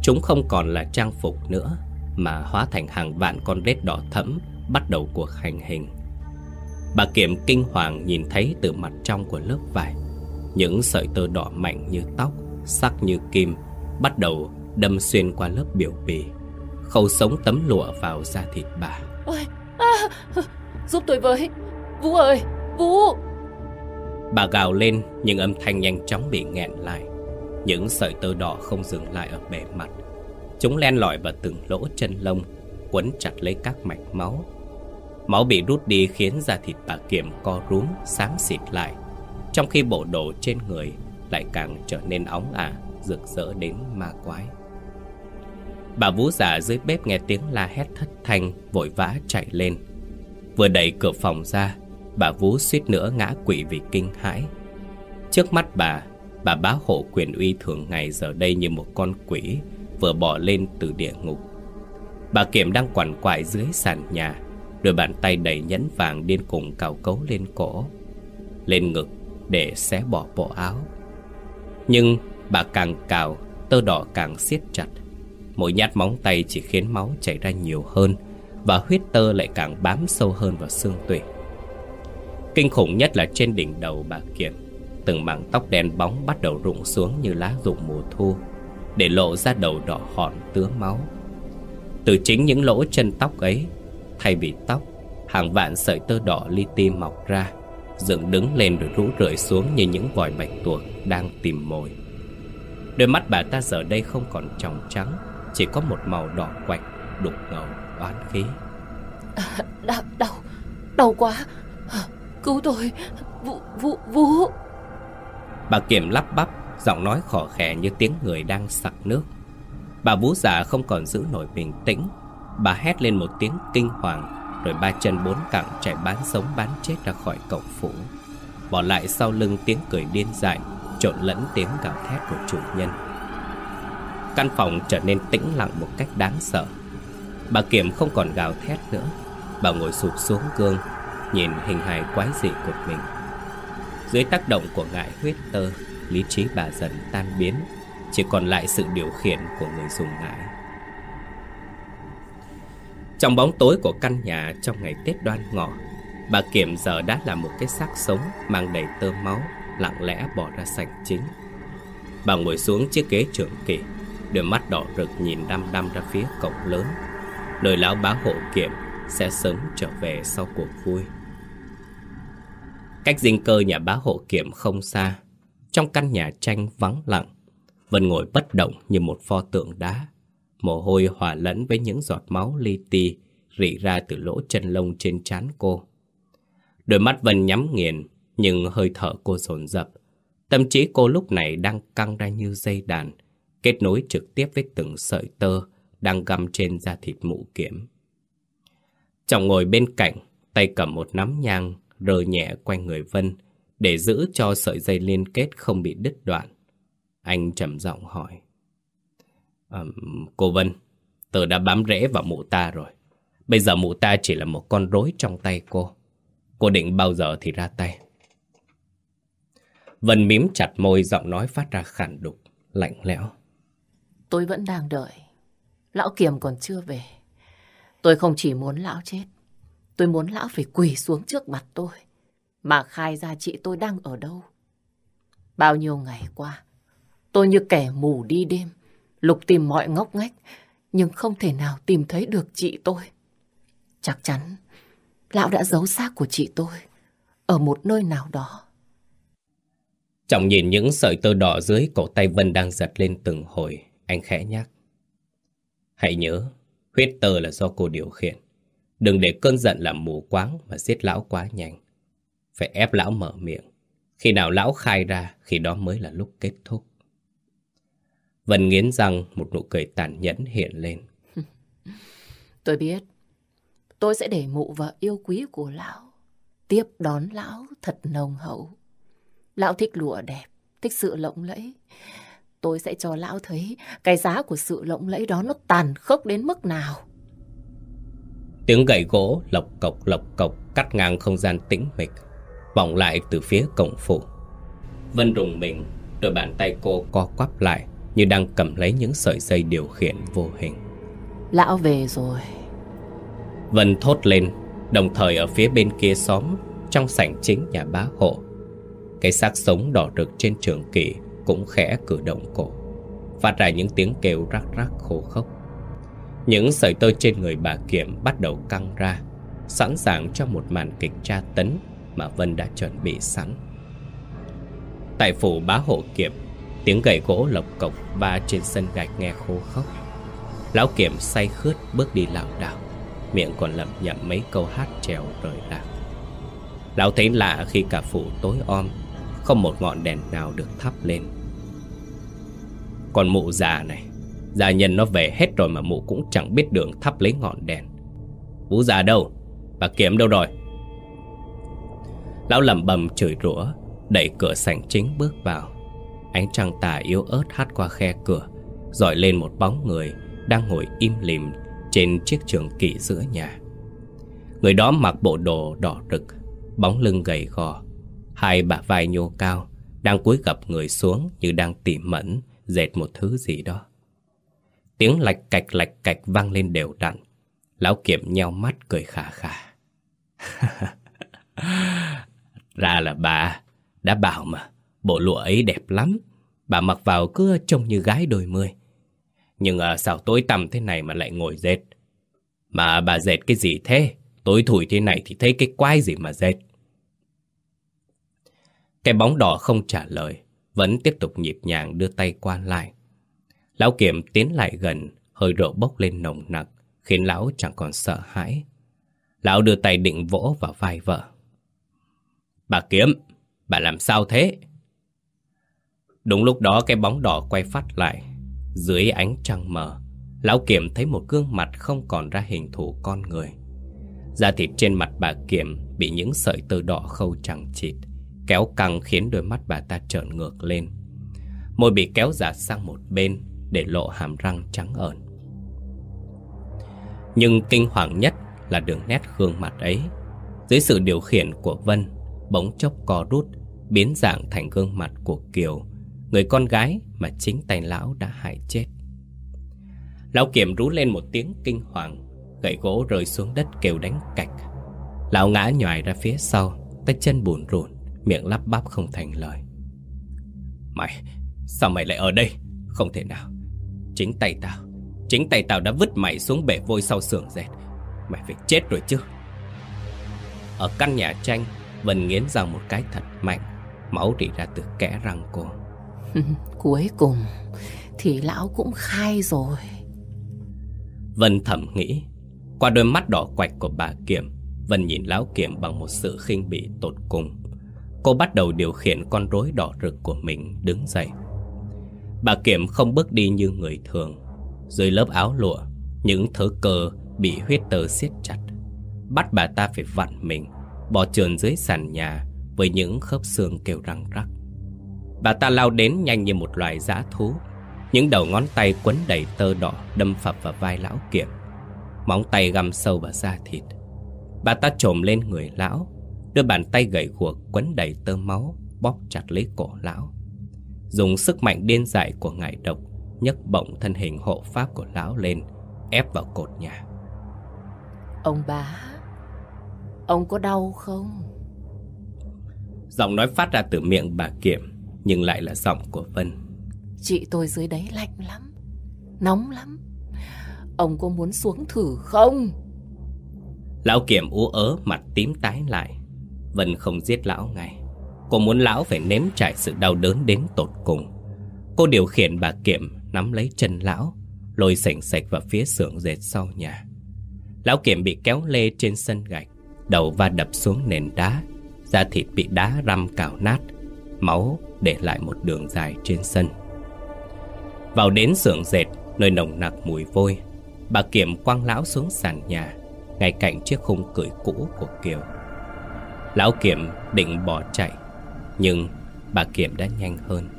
[SPEAKER 1] Chúng không còn là trang phục nữa, mà hóa thành hàng vạn con rết đỏ thẫm bắt đầu cuộc hành hình. Bà Kiểm kinh hoàng nhìn thấy từ mặt trong của lớp vải, những sợi tơ đỏ mạnh như tóc, sắc như kim, bắt đầu đâm xuyên qua lớp biểu bì, khâu sống tấm lụa vào da thịt bà.
[SPEAKER 2] Ôi, à, giúp tôi với, Vũ ơi, Vũ!
[SPEAKER 1] Bà gào lên nhưng âm thanh nhanh chóng bị nghẹn lại. Những sợi tơ đỏ không dừng lại ở bề mặt. Chúng len lỏi vào từng lỗ chân lông Quấn chặt lấy các mạch máu. Máu bị rút đi khiến da thịt bà Kiểm co rúm, xám xịt lại. Trong khi bộ đồ trên người lại càng trở nên óng ả, rực rỡ đến ma quái Bà vú giả dưới bếp nghe tiếng la hét thất thanh, vội vã chạy lên. Vừa đẩy cửa phòng ra Bà Vú suýt nữa ngã quỵ vì kinh hãi. Trước mắt bà Bà bá hộ quyền uy thường ngày giờ đây như một con quỷ Vừa bỏ lên từ địa ngục. Bà Kiểm đang quằn quại dưới sàn nhà Đôi bàn tay đầy nhẫn vàng điên cùng cào cấu lên cổ. Lên ngực để xé bỏ bộ áo. Nhưng bà càng cào Tơ đỏ càng siết chặt. Mỗi nhát móng tay chỉ khiến máu chảy ra nhiều hơn Và huyết tơ lại càng bám sâu hơn vào xương tủy. Kinh khủng nhất là trên đỉnh đầu bà Kiện, Từng mảng tóc đen bóng bắt đầu rụng xuống như lá rụng mùa thu Để lộ ra đầu đỏ hòn tứa máu. Từ chính những lỗ chân tóc ấy Thay vì tóc Hàng vạn sợi tơ đỏ li ti mọc ra Dựng đứng lên rồi rũ rượi xuống như những vòi bạch tuộc đang tìm mồi. Đôi mắt bà ta giờ đây không còn tròng trắng chỉ có một màu đỏ quạch, đục ngầu, oán khí.
[SPEAKER 2] À, Đau, đau, đau quá. Cứu tôi. Vũ, Vũ, Vũ.
[SPEAKER 1] Bà Kiểm lắp bắp Giọng nói khỏ khẽ như tiếng người đang sặc nước. Bà vú già không còn giữ nổi bình tĩnh. Bà hét lên một tiếng kinh hoàng Rồi ba chân bốn cẳng chạy bán sống bán chết ra khỏi cổng phủ. Bỏ lại sau lưng tiếng cười điên dại Trộn lẫn tiếng gào thét của chủ nhân Căn phòng trở nên tĩnh lặng một cách đáng sợ. Bà Kiểm không còn gào thét nữa. Bà ngồi sụp xuống gương, Nhìn hình hài quái dị của mình. Dưới tác động của ngại huyết tơ, Lý trí bà dần tan biến, Chỉ còn lại sự điều khiển của người dùng ngại Trong bóng tối của căn nhà trong ngày Tết đoan ngọ, Bà Kiểm giờ đã là một cái xác sống Mang đầy tơ máu, Lặng lẽ bỏ ra sảnh chính. Bà ngồi xuống chiếc ghế trưởng kỳ Đôi mắt đỏ rực nhìn đăm đăm ra phía cổng lớn. Nơi lão bá hộ Kiểm sẽ sớm trở về sau cuộc vui. Cách dinh cơ nhà bá hộ Kiểm không xa, Trong căn nhà tranh vắng lặng Vân ngồi bất động như một pho tượng đá. Mồ hôi hòa lẫn với những giọt máu li ti Rỉ ra từ lỗ chân lông trên trán cô. Đôi mắt Vân nhắm nghiền, Nhưng hơi thở cô dồn dập. Tâm trí cô lúc này đang căng ra như dây đàn Kết nối trực tiếp với từng sợi tơ Đang găm trên da thịt mũ kiểm Chồng ngồi bên cạnh Tay cầm một nắm nhang rờ nhẹ quanh người Vân Để giữ cho sợi dây liên kết không bị đứt đoạn. Anh trầm giọng hỏi um, Cô Vân Tớ đã bám rễ vào mụ ta rồi. Bây giờ mụ ta chỉ là một con rối trong tay cô. Cô định bao giờ thì ra tay? Vân mím chặt môi giọng nói phát ra khản đục Lạnh lẽo.
[SPEAKER 2] Tôi vẫn đang đợi. Lão Kiềm còn chưa về. Tôi không chỉ muốn lão chết, Tôi muốn lão phải quỳ xuống trước mặt tôi. Mà khai ra chị tôi đang ở đâu? Bao nhiêu ngày qua, Tôi như kẻ mù đi đêm, Lục tìm mọi ngóc ngách, Nhưng không thể nào tìm thấy được chị tôi. Chắc chắn, Lão đã giấu xác của chị tôi Ở một nơi nào đó.
[SPEAKER 1] Trọng nhìn những sợi tơ đỏ dưới, cổ tay Vân đang giật lên từng hồi. Anh khẽ nhắc. Hãy nhớ, Huyết tơ là do cô điều khiển. Đừng để cơn giận làm mù quáng Và giết lão quá nhanh. Phải ép lão mở miệng. Khi nào lão khai ra, Khi đó mới là lúc kết thúc. Vân nghiến răng, Một nụ cười tàn nhẫn hiện lên.
[SPEAKER 2] Tôi biết. Tôi sẽ để mụ vợ yêu quý của lão Tiếp đón lão thật nồng hậu. Lão thích lụa đẹp, Thích sự lộng lẫy. Tôi sẽ cho lão thấy Cái giá của sự lộng lẫy đó nó tàn khốc đến mức nào.
[SPEAKER 1] Tiếng gậy gỗ lộc cộc lộc cộc Cắt ngang không gian tĩnh mịch Vọng lại từ phía cổng phủ. Vân rùng mình Đôi bàn tay cô co quắp lại Như đang cầm lấy những sợi dây điều khiển vô hình.
[SPEAKER 2] Lão về rồi.
[SPEAKER 1] Vân thốt lên Đồng thời ở phía bên kia xóm Trong sảnh chính nhà bá hộ. Cái xác sống đỏ rực trên trường kỷ cũng khẽ cử động cổ, Phát ra những tiếng kêu rắc rắc khô khốc. Những sợi tơ trên người bà Kiểm Bắt đầu căng ra, Sẵn sàng cho một màn kịch tra tấn Mà Vân đã chuẩn bị sẵn. Tại phủ bá hộ Kiểm Tiếng gậy gỗ lộc cộc ba trên sân gạch nghe khô khốc. Lão Kiểm say khướt bước đi lảo đảo, Miệng còn lẩm nhẩm mấy câu hát trèo rời lạc. Lão thấy lạ khi cả phủ tối om, Không một ngọn đèn nào được thắp lên. Còn mụ già này Gia nhân nó về hết rồi mà mụ cũng chẳng biết đường thắp lấy ngọn đèn. Vũ già đâu? Bà kiếm đâu rồi? Lão lẩm bẩm chửi rủa Đẩy cửa sảnh chính bước vào. Ánh trăng tà yếu ớt hát qua khe cửa dọi lên một bóng người Đang ngồi im lìm trên chiếc trường kỷ giữa nhà. Người đó mặc bộ đồ đỏ rực, bóng lưng gầy gò, hai bả vai nhô cao, đang cúi gập người xuống như đang tỉ mẫn dệt một thứ gì đó. Tiếng lạch cạch lạch cạch vang lên đều đặn. Lão Kiểm nheo mắt cười khà khà. Ra là bà, đã bảo mà, bộ lụa ấy đẹp lắm. Bà mặc vào cứ trông như gái đôi mươi. Nhưng à, sao tối tăm thế này mà lại ngồi dệt? Mà bà dệt cái gì thế? Tối thủi thế này thì thấy cái quái gì mà dệt? Cái bóng đỏ không trả lời, vẫn tiếp tục nhịp nhàng đưa tay qua lại. Lão Kiểm tiến lại gần, hơi rượu bốc lên nồng nặc, khiến lão chẳng còn sợ hãi. Lão đưa tay định vỗ vào vai vợ. Bà Kiếm, bà làm sao thế? Đúng lúc đó cái bóng đỏ quay phát lại, Dưới ánh trăng mờ Lão Kiểm thấy một gương mặt không còn ra hình thù con người Da thịt trên mặt bà Kiểm Bị những sợi tơ đỏ khâu chẳng chịt Kéo căng khiến đôi mắt bà ta trợn ngược lên. Môi bị kéo giả sang một bên Để lộ hàm răng trắng ợn Nhưng kinh hoàng nhất là đường nét gương mặt ấy. Dưới sự điều khiển của Vân, Bỗng chốc co rút, Biến dạng thành gương mặt của Kiều, Người con gái mà chính tay lão đã hại chết. Lão Kiểm rú lên một tiếng kinh hoàng, Gậy gỗ rơi xuống đất kêu đánh cạch. Lão ngã nhòi ra phía sau, Tay chân buồn rùn. Miệng lắp bắp không thành lời. Mày Sao mày lại ở đây? Không thể nào. Chính tay tao Chính tay tao đã vứt mày xuống bể vôi sau sườn dệt. Mày phải chết rồi chứ. Ở căn nhà tranh Vân nghiến răng một cái thật mạnh Máu rỉ ra từ kẽ răng cô.
[SPEAKER 2] Cuối cùng Thì lão cũng khai rồi.
[SPEAKER 1] Vân thầm nghĩ. Qua đôi mắt đỏ quạch của bà Kiểm Vân nhìn lão Kiểm bằng một sự khinh bỉ tột cùng Cô bắt đầu điều khiển con rối đỏ rực của mình đứng dậy. Bà Kiểm không bước đi như người thường. Dưới lớp áo lụa, Những thớ cơ bị huyết tơ siết chặt. Bắt bà ta phải vặn mình, Bỏ trườn dưới sàn nhà Với những khớp xương kêu răng rắc. Bà ta lao đến nhanh như một loài dã thú. Những đầu ngón tay quấn đầy tơ đỏ Đâm phập vào vai lão Kiểm Móng tay găm sâu vào da thịt. Bà ta trồm lên người lão. Đưa bàn tay gầy guộc quấn đầy tơ máu Bóp chặt lấy cổ lão. Dùng sức mạnh điên dại của ngải độc nhấc bổng thân hình hộ pháp của lão lên Ép vào cột nhà.
[SPEAKER 2] Ông bá Ông có đau không?
[SPEAKER 1] Giọng nói phát ra từ miệng bà Kiểm Nhưng lại là giọng của Vân.
[SPEAKER 2] Chị tôi dưới đấy lạnh lắm Nóng lắm. Ông có muốn xuống thử không?
[SPEAKER 1] Lão Kiểm ú ớ mặt tím tái lại Vân không giết lão ngay. Cô muốn lão phải nếm trải sự đau đớn đến tột cùng. Cô điều khiển bà kiệm nắm lấy chân lão, Lôi sảnh sạch vào phía xưởng dệt sau nhà. Lão kiệm bị kéo lê trên sân gạch, Đầu va đập xuống nền đá, Da thịt bị đá răm cào nát, Máu để lại một đường dài trên sân. Vào đến xưởng dệt, Nơi nồng nặc mùi vôi, Bà Kiểm quăng lão xuống sàn nhà, Ngay cạnh chiếc khung cười cũ của Kiều. Lão Kiểm định bỏ chạy, Nhưng bà Kiểm đã nhanh hơn.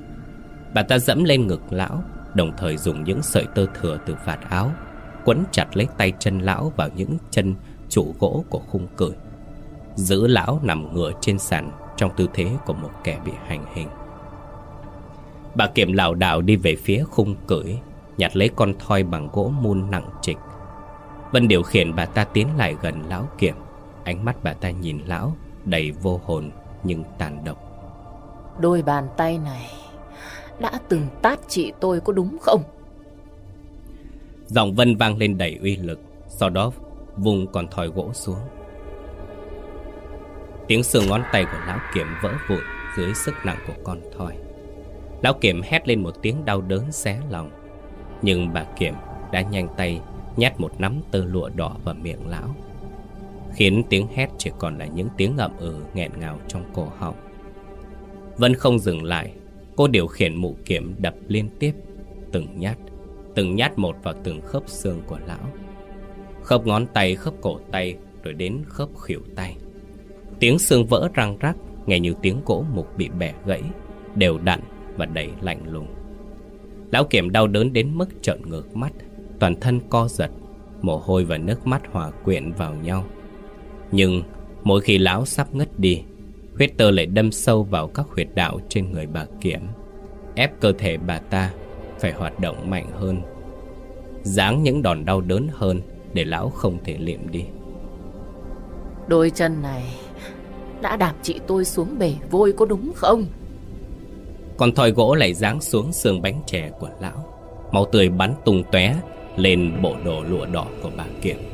[SPEAKER 1] Bà ta dẫm lên ngực lão, Đồng thời dùng những sợi tơ thừa từ vạt áo, Quấn chặt lấy tay chân lão vào những chân trụ gỗ của khung cởi Giữ lão nằm ngửa trên sàn Trong tư thế của một kẻ bị hành hình. Bà Kiểm lảo đảo đi về phía khung cưỡi Nhặt lấy con thoi bằng gỗ mun nặng trịch. Vân điều khiển bà ta tiến lại gần lão Kiểm Ánh mắt bà ta nhìn lão Đầy vô hồn nhưng tàn độc.
[SPEAKER 2] Đôi bàn tay này Đã từng tát chị tôi có đúng không?
[SPEAKER 1] Giọng Vân vang lên đầy uy lực Sau đó vùng con thoi gỗ xuống. Tiếng xương ngón tay của lão kiểm vỡ vụn Dưới sức nặng của con thoi. Lão kiểm hét lên một tiếng đau đớn xé lòng Nhưng bà kiểm đã nhanh tay Nhét một nắm tơ lụa đỏ vào miệng lão Khiến tiếng hét chỉ còn là những tiếng ngậm ừ nghẹn ngào trong cổ họng. Vân không dừng lại Cô điều khiển mụ kiểm đập liên tiếp Từng nhát Từng nhát một vào từng khớp xương của lão. Khớp ngón tay, khớp cổ tay Rồi đến khớp khỉu tay. Tiếng xương vỡ răng rắc Nghe như tiếng cổ mục bị bẻ gãy Đều đặn và đầy lạnh lùng. Lão kiểm đau đớn đến mức trợn ngược mắt Toàn thân co giật Mồ hôi và nước mắt hòa quyện vào nhau. Nhưng mỗi khi lão sắp ngất đi Huyết tơ lại đâm sâu vào các huyệt đạo trên người bà Kiểm Ép cơ thể bà ta phải hoạt động mạnh hơn Giáng những đòn đau đớn hơn Để lão không thể liệm đi
[SPEAKER 2] Đôi chân này đã đạp chị tôi xuống bể vôi có đúng không?
[SPEAKER 1] Con thoi gỗ lại giáng xuống xương bánh chè của lão Máu tươi bắn tung tóe lên bộ đồ lụa đỏ của bà Kiểm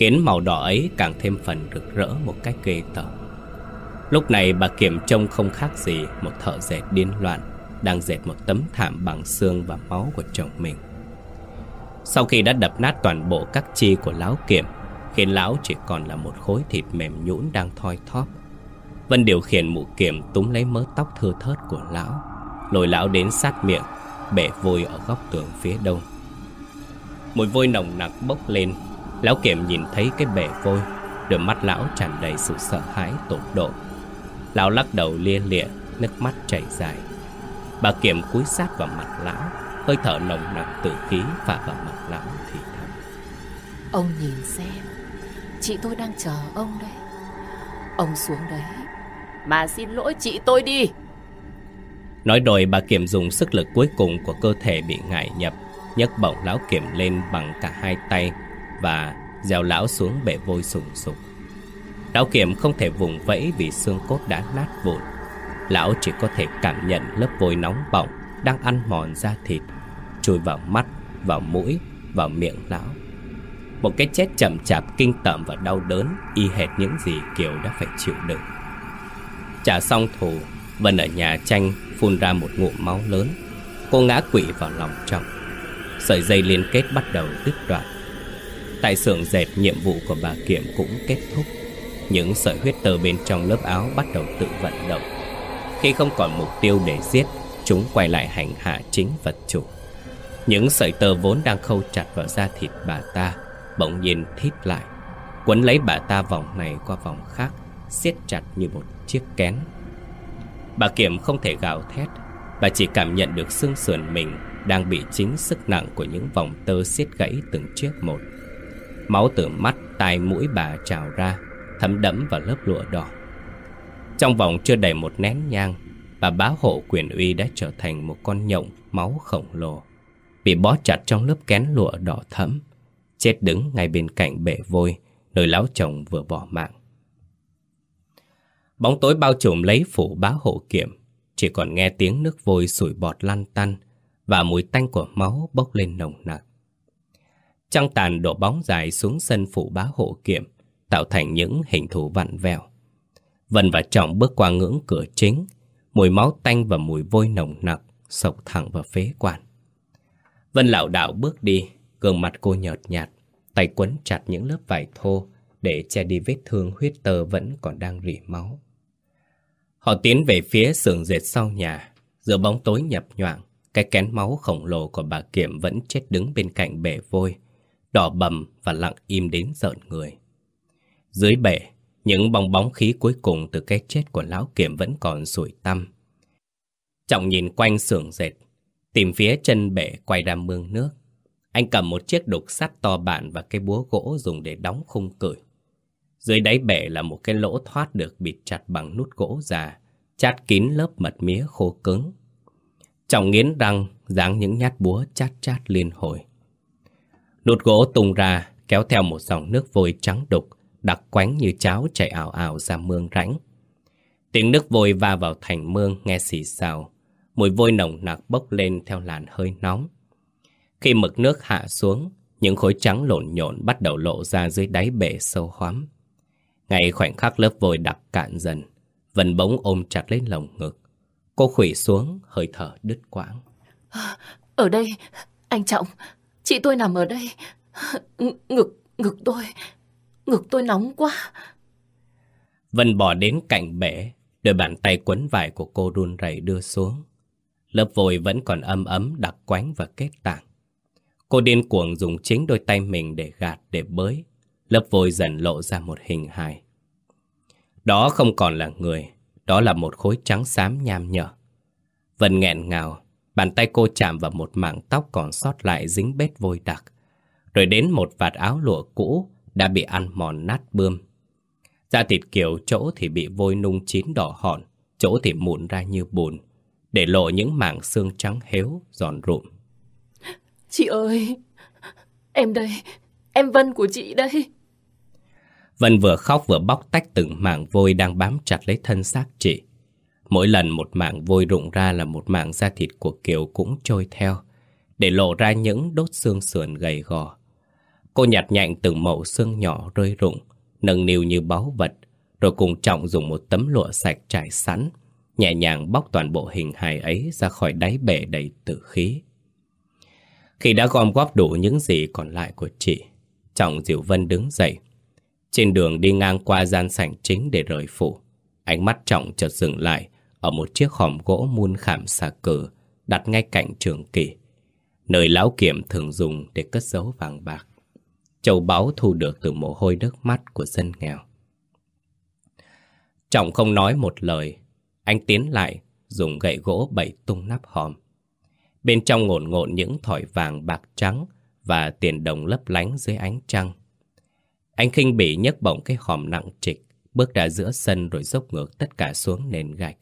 [SPEAKER 1] Khiến màu đỏ ấy càng thêm phần rực rỡ một cách ghê tởm. Lúc này bà Kiểm trông không khác gì một thợ dệt điên loạn Đang dệt một tấm thảm bằng xương và máu của chồng mình. Sau khi đã đập nát toàn bộ các chi của lão Kiểm Khiến lão chỉ còn là một khối thịt mềm nhũn đang thoi thóp. Vân điều khiển mụ Kiểm túm lấy mớ tóc thưa thớt của lão Lôi lão đến sát miệng bể vôi ở góc tường phía đông. Mùi vôi nồng nặc bốc lên, lão kiểm nhìn thấy cái bể vôi, đôi mắt lão tràn đầy sự sợ hãi tột độ. Lão lắc đầu lia lịa, nước mắt chảy dài. Bà kiểm cúi sát vào mặt lão, hơi thở nồng nặc tử khí phả vào mặt lão thì thầm.
[SPEAKER 2] Ông nhìn xem, chị tôi đang chờ ông đây. Ông xuống đấy, mà xin lỗi chị tôi đi.
[SPEAKER 1] Nói rồi bà Kiểm dùng sức lực cuối cùng của cơ thể bị ngại nhập nhấc bổng lão Kiểm lên bằng cả hai tay và dèo lão xuống bể vôi sùng sục. Lão Kiểm không thể vùng vẫy vì xương cốt đã nát vụn. Lão chỉ có thể cảm nhận lớp vôi nóng bỏng Đang ăn mòn da thịt Chui vào mắt, vào mũi, vào miệng lão. Một cái chết chậm chạp kinh tởm và đau đớn Y hệt những gì Kiều đã phải chịu đựng. Trả xong thù Vân ở nhà tranh phun ra một ngụm máu lớn. Cô ngã quỵ vào lòng trọng Sợi dây liên kết bắt đầu đứt đoạn. Tại xưởng dệt, nhiệm vụ của bà Kiệm cũng kết thúc. Những sợi huyết tơ bên trong lớp áo bắt đầu tự vận động. Khi không còn mục tiêu để giết, Chúng quay lại hành hạ chính vật chủ. Những sợi tơ vốn đang khâu chặt vào da thịt bà ta, Bỗng nhiên thít lại. Quấn lấy bà ta vòng này qua vòng khác, siết chặt như một chiếc kén. Bà Kiểm không thể gào thét. Bà chỉ cảm nhận được xương sườn mình Đang bị chính sức nặng của những vòng tơ siết gãy từng chiếc một. Máu từ mắt, tai mũi bà trào ra Thấm đẫm vào lớp lụa đỏ. Trong vòng chưa đầy một nén nhang Bà bá hộ quyền uy đã trở thành một con nhộng máu khổng lồ Bị bó chặt trong lớp kén lụa đỏ thẫm Chết đứng ngay bên cạnh bể vôi Nơi lão chồng vừa bỏ mạng. Bóng tối bao trùm lấy phủ bá hộ kiểm Chỉ còn nghe tiếng nước vôi sủi bọt lăn tăn Và mùi tanh của máu bốc lên nồng nặc. Trăng tàn đổ bóng dài xuống sân phủ bá hộ kiểm Tạo thành những hình thù vặn vẹo. Vân và Trọng bước qua ngưỡng cửa chính Mùi máu tanh và mùi vôi nồng nặc Sộc thẳng vào phế quản. Vân lảo đảo bước đi Gương mặt cô nhợt nhạt Tay quấn chặt những lớp vải thô Để che đi vết thương huyết tơ vẫn còn đang rỉ máu. Họ tiến về phía sườn dệt sau nhà, giữa bóng tối nhập nhoạng, cái kén máu khổng lồ của bà Kiểm vẫn chết đứng bên cạnh bể vôi, đỏ bầm và lặng im đến giận người. Dưới bể, những bong bóng khí cuối cùng từ cái chết của lão Kiểm vẫn còn sủi tăm. Trọng nhìn quanh xưởng dệt, tìm phía chân bể quay ra mương nước. Anh cầm một chiếc đục sắt to bản và cái búa gỗ dùng để đóng khung cửi. Dưới đáy bể là một cái lỗ thoát được bịt chặt bằng nút gỗ già, chát kín lớp mật mía khô cứng. Trọng nghiến răng, giáng những nhát búa chát chát liên hồi. Nút gỗ tung ra, kéo theo một dòng nước vôi trắng đục, đặc quánh như cháo chảy ảo ảo ra mương rãnh. Tiếng nước vôi va vào thành mương nghe xì xào, mùi vôi nồng nặc bốc lên theo làn hơi nóng. Khi mực nước hạ xuống, những khối trắng lộn nhộn bắt đầu lộ ra dưới đáy bể sâu hoắm. Ngay khoảnh khắc lớp vôi đặc cạn dần, Vân bỗng ôm chặt lên lồng ngực. Cô khủy xuống, hơi thở đứt quãng.
[SPEAKER 2] Ở đây, anh Trọng, chị tôi nằm ở đây. Ngực, ngực tôi, ngực tôi nóng quá.
[SPEAKER 1] Vân bỏ đến cạnh bể, đôi bàn tay quấn vải của cô run rẩy đưa xuống. Lớp vôi vẫn còn ấm ấm đặc quánh và kết tảng. Cô điên cuồng dùng chính đôi tay mình để gạt, để bới, lớp vôi dần lộ ra một hình hài. Đó không còn là người, đó là một khối trắng xám nham nhở. Vân nghẹn ngào, bàn tay cô chạm vào một mảng tóc còn sót lại dính bết vôi đặc, rồi đến một vạt áo lụa cũ đã bị ăn mòn nát bươm. Da thịt kiểu chỗ thì bị vôi nung chín đỏ hòn, chỗ thì mụn ra như bùn, để lộ những mảng xương trắng héo, giòn rụm.
[SPEAKER 2] Chị ơi, em đây, em Vân của chị đây.
[SPEAKER 1] Vân vừa khóc vừa bóc tách từng mảng vôi đang bám chặt lấy thân xác chị. Mỗi lần một mảng vôi rụng ra là một mảng da thịt của Kiều cũng trôi theo, để lộ ra những đốt xương sườn gầy gò. Cô nhặt nhạnh từng mẩu xương nhỏ rơi rụng, nâng niu như báu vật, rồi cùng trọng dùng một tấm lụa sạch trải sẵn, nhẹ nhàng bóc toàn bộ hình hài ấy ra khỏi đáy bể đầy tử khí. Khi đã gom góp đủ những gì còn lại của chị, Trọng diệu Vân đứng dậy, trên đường đi ngang qua gian sảnh chính để rời phủ Ánh mắt trọng chợt dừng lại ở một chiếc hòm gỗ muôn khảm xà cừ đặt ngay cạnh trường kỷ, nơi lão kiểm thường dùng để cất giấu vàng bạc. Châu báu thu được từ mồ hôi nước mắt của dân nghèo. Trọng không nói một lời, anh tiến lại, dùng gậy gỗ bẩy tung nắp hòm. Bên trong ngổn ngộn những thỏi vàng bạc trắng và tiền đồng lấp lánh dưới ánh trăng. Anh khinh bỉ nhấc bổng cái hòm nặng trịch, bước ra giữa sân rồi dốc ngược tất cả xuống nền gạch.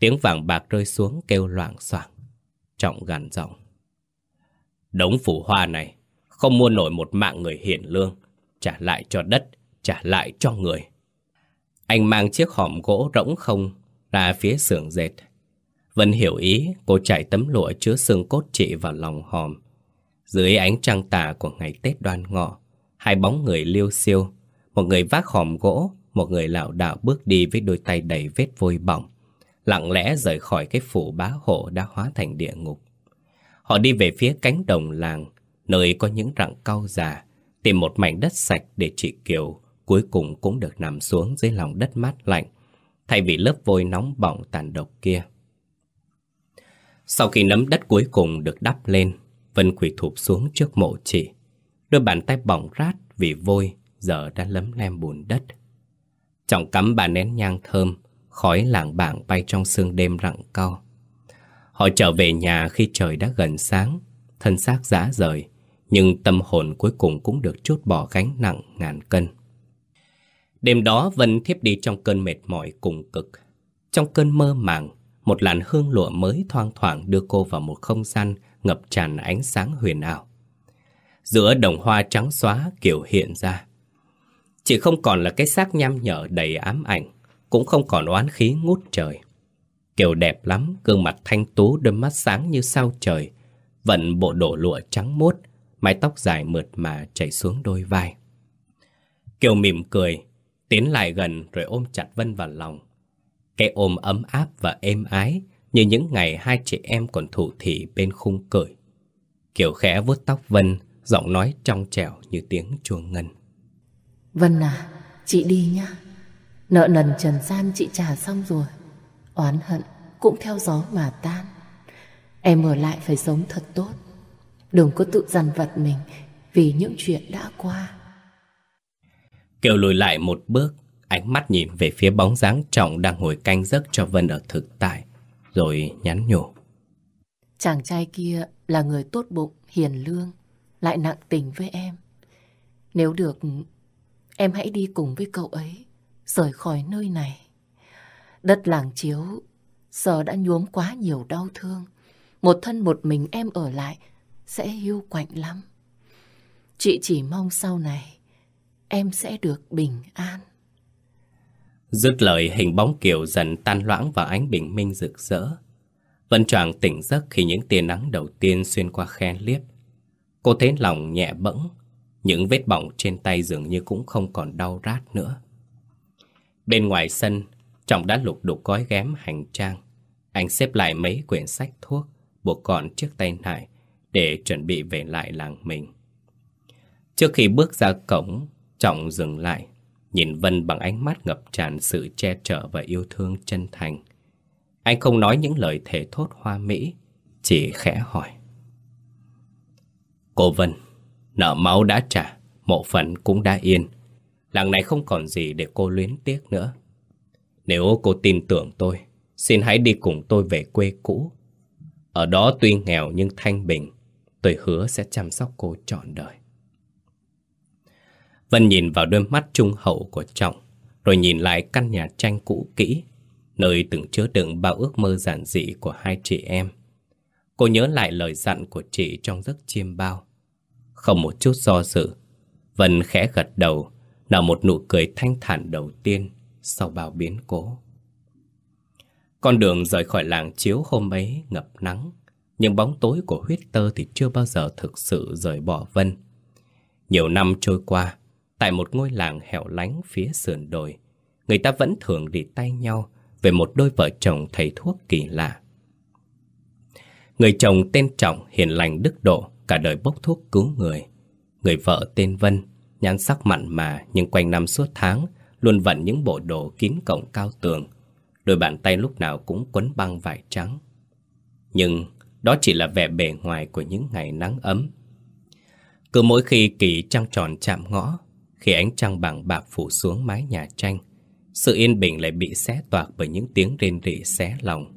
[SPEAKER 1] Tiếng vàng bạc rơi xuống kêu loạn soảng. Trọng gằn giọng. Đống phủ hoa này không mua nổi một mạng người hiển lương, trả lại cho đất, trả lại cho người. Anh mang chiếc hòm gỗ rỗng không ra phía xưởng dệt. Vân hiểu ý, cô chạy tấm lụa chứa xương cốt chị vào lòng hòm. Dưới ánh trăng tà của ngày Tết đoan ngọ, hai bóng người liêu siêu, một người vác hòm gỗ, một người lảo đảo bước đi với đôi tay đầy vết vôi bỏng, lặng lẽ rời khỏi cái phủ bá hộ đã hóa thành địa ngục. Họ đi về phía cánh đồng làng, nơi có những rặng cau già, tìm một mảnh đất sạch để chị Kiều cuối cùng cũng được nằm xuống dưới lòng đất mát lạnh, thay vì lớp vôi nóng bỏng tàn độc kia. Sau khi nấm đất cuối cùng được đắp lên, Vân quỳ thụp xuống trước mộ chị. Đôi bàn tay bỏng rát vì vôi giờ đã lấm lem bùn đất. Trọng cắm bà nén nhang thơm, khói lảng bảng bay trong sương đêm rặng cao. Họ trở về nhà khi trời đã gần sáng, thân xác rã rời, nhưng tâm hồn cuối cùng cũng được chút bỏ gánh nặng ngàn cân. Đêm đó Vân thiếp đi trong cơn mệt mỏi cùng cực. Trong cơn mơ màng, một làn hương lụa mới thoang thoảng đưa cô vào một không gian ngập tràn ánh sáng huyền ảo. Giữa đồng hoa trắng xóa kiểu hiện ra. Chỉ không còn là cái xác nham nhở đầy ám ảnh, cũng không còn oán khí ngút trời. Kiều đẹp lắm, gương mặt thanh tú đôi mắt sáng như sao trời, vận bộ đổ lụa trắng mốt, mái tóc dài mượt mà chảy xuống đôi vai. Kiều mỉm cười, tiến lại gần rồi ôm chặt Vân vào lòng. Cái ôm ấm áp và êm ái như những ngày hai chị em còn thủ thị bên khung cười. Kiều khẽ vuốt tóc Vân, giọng nói trong trẻo như tiếng chuông ngân.
[SPEAKER 2] Vân à, chị đi nhá. Nợ nần trần gian chị trả xong rồi. Oán hận cũng theo gió mà tan. Em ở lại phải sống thật tốt. Đừng có tự dằn vặt mình vì những chuyện đã qua.
[SPEAKER 1] Kiều lùi lại một bước, ánh mắt nhìn về phía bóng dáng trọng đang ngồi canh giấc cho Vân ở thực tại, rồi nhắn nhủ.
[SPEAKER 2] Chàng trai kia là người tốt bụng, hiền lương, lại nặng tình với em. Nếu được, em hãy đi cùng với cậu ấy, rời khỏi nơi này. Đất làng chiếu giờ đã nhuốm quá nhiều đau thương. Một thân một mình em ở lại sẽ hiu quạnh lắm. Chị chỉ mong sau này em sẽ được bình an.
[SPEAKER 1] Dứt lời hình bóng kiều dần tan loãng vào ánh bình minh rực rỡ. Vân Tràng tỉnh giấc khi những tia nắng đầu tiên xuyên qua khe liếp. Cô thấy lòng nhẹ bẫng, những vết bỏng trên tay dường như cũng không còn đau rát nữa. Bên ngoài sân, Trọng đã lục đục gói ghém hành trang. Anh xếp lại mấy quyển sách thuốc, buộc gọn chiếc tay lại để chuẩn bị về lại làng mình. Trước khi bước ra cổng, Trọng dừng lại, nhìn Vân bằng ánh mắt ngập tràn sự che chở và yêu thương chân thành. Anh không nói những lời thể thốt hoa mỹ, chỉ khẽ hỏi. Cô Vân, nợ máu đã trả, mộ phận cũng đã yên. Làng này không còn gì để cô luyến tiếc nữa. Nếu cô tin tưởng tôi, xin hãy đi cùng tôi về quê cũ. Ở đó tuy nghèo nhưng thanh bình, tôi hứa sẽ chăm sóc cô trọn đời. Vân nhìn vào đôi mắt trung hậu của Trọng, rồi nhìn lại căn nhà tranh cũ kỹ, nơi từng chứa đựng bao ước mơ giản dị của hai chị em. Cô nhớ lại lời dặn của chị trong giấc chiêm bao. Không một chút do dự, Vân khẽ gật đầu, nở một nụ cười thanh thản đầu tiên sau bao biến cố. Con đường rời khỏi làng chiếu hôm ấy ngập nắng, nhưng bóng tối của huyết tơ thì chưa bao giờ thực sự rời bỏ Vân. Nhiều năm trôi qua, tại một ngôi làng hẻo lánh phía sườn đồi, người ta vẫn thường đi tay nhau về một đôi vợ chồng thầy thuốc kỳ lạ. Người chồng tên Trọng hiền lành đức độ, cả đời bốc thuốc cứu người. Người vợ tên Vân, nhan sắc mặn mà nhưng quanh năm suốt tháng luôn vận những bộ đồ kín cổng cao tường, đôi bàn tay lúc nào cũng quấn băng vải trắng. Nhưng đó chỉ là vẻ bề ngoài của những ngày nắng ấm. Cứ mỗi khi kỳ trăng tròn chạm ngõ, khi ánh trăng bằng bạc phủ xuống mái nhà tranh, sự yên bình lại bị xé toạc bởi những tiếng rên rỉ xé lòng.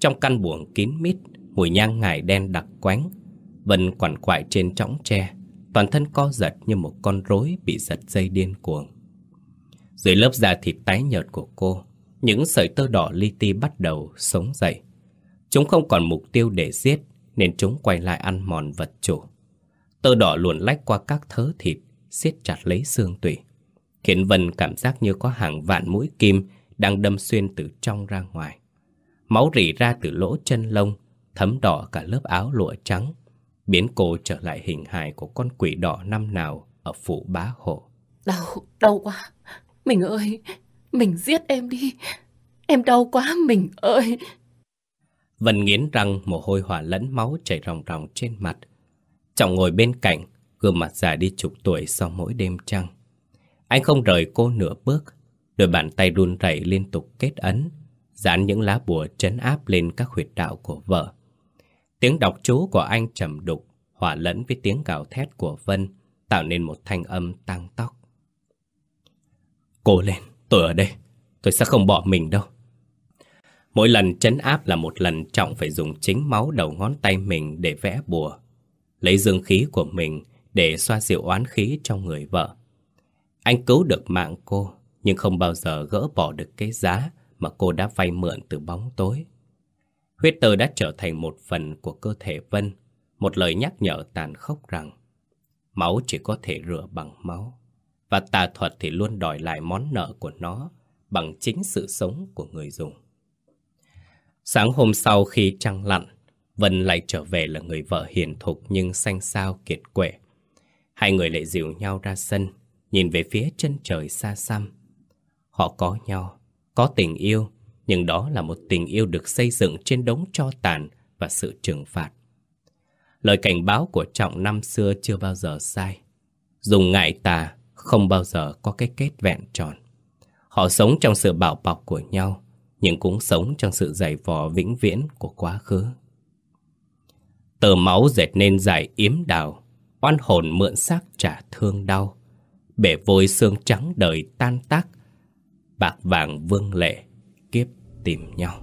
[SPEAKER 1] Trong căn buồng kín mít, mùi nhang ngải đen đặc quánh, Vân quằn quại trên trõng tre, toàn thân co giật như một con rối bị giật dây điên cuồng. Dưới lớp da thịt tái nhợt của cô, những sợi tơ đỏ li ti bắt đầu sống dậy. Chúng không còn mục tiêu để giết, nên chúng quay lại ăn mòn vật chủ. Tơ đỏ luồn lách qua các thớ thịt, siết chặt lấy xương tủy, khiến Vân cảm giác như có hàng vạn mũi kim đang đâm xuyên từ trong ra ngoài. Máu rỉ ra từ lỗ chân lông, thấm đỏ cả lớp áo lụa trắng, biến cô trở lại hình hài của con quỷ đỏ năm nào ở phủ bá hộ.
[SPEAKER 2] Đau, đau quá. Mình ơi, mình giết em đi. Em đau quá, mình ơi.
[SPEAKER 1] Vân nghiến răng mồ hôi hỏa lẫn máu chảy ròng ròng trên mặt. Trọng ngồi bên cạnh, gương mặt già đi chục tuổi sau mỗi đêm trăng. Anh không rời cô nửa bước, đôi bàn tay run rẩy liên tục kết ấn, dán những lá bùa trấn áp lên các huyệt đạo của vợ. Tiếng đọc chú của anh trầm đục, hòa lẫn với tiếng gào thét của Vân, tạo nên một thanh âm tăng tóc. Cô lên, tôi ở đây, tôi sẽ không bỏ mình đâu. Mỗi lần chấn áp là một lần Trọng phải dùng chính máu đầu ngón tay mình để vẽ bùa. Lấy dương khí của mình để xoa dịu oán khí trong người vợ. Anh cứu được mạng cô, nhưng không bao giờ gỡ bỏ được cái giá mà cô đã vay mượn từ bóng tối. Huyết tơ đã trở thành một phần của cơ thể Vân, một lời nhắc nhở tàn khốc rằng máu chỉ có thể rửa bằng máu, và tà thuật thì luôn đòi lại món nợ của nó bằng chính sự sống của người dùng. Sáng hôm sau khi trăng lặn, Vân lại trở về là người vợ hiền thục nhưng xanh xao kiệt quệ. Hai người lại dìu nhau ra sân, nhìn về phía chân trời xa xăm. Họ có nhau, có tình yêu, nhưng đó là một tình yêu được xây dựng trên đống cho tàn và sự trừng phạt. Lời cảnh báo của Trọng năm xưa chưa bao giờ sai. Dùng ngại tà không bao giờ có cái kết vẹn tròn. Họ sống trong sự bảo bọc của nhau, nhưng cũng sống trong sự dày vò vĩnh viễn của quá khứ. Tờ máu dệt nên dài yếm đào, oan hồn mượn xác trả thương đau. Bể vôi xương trắng đời tan tác, bạc vàng vương lệ, tìm nhau.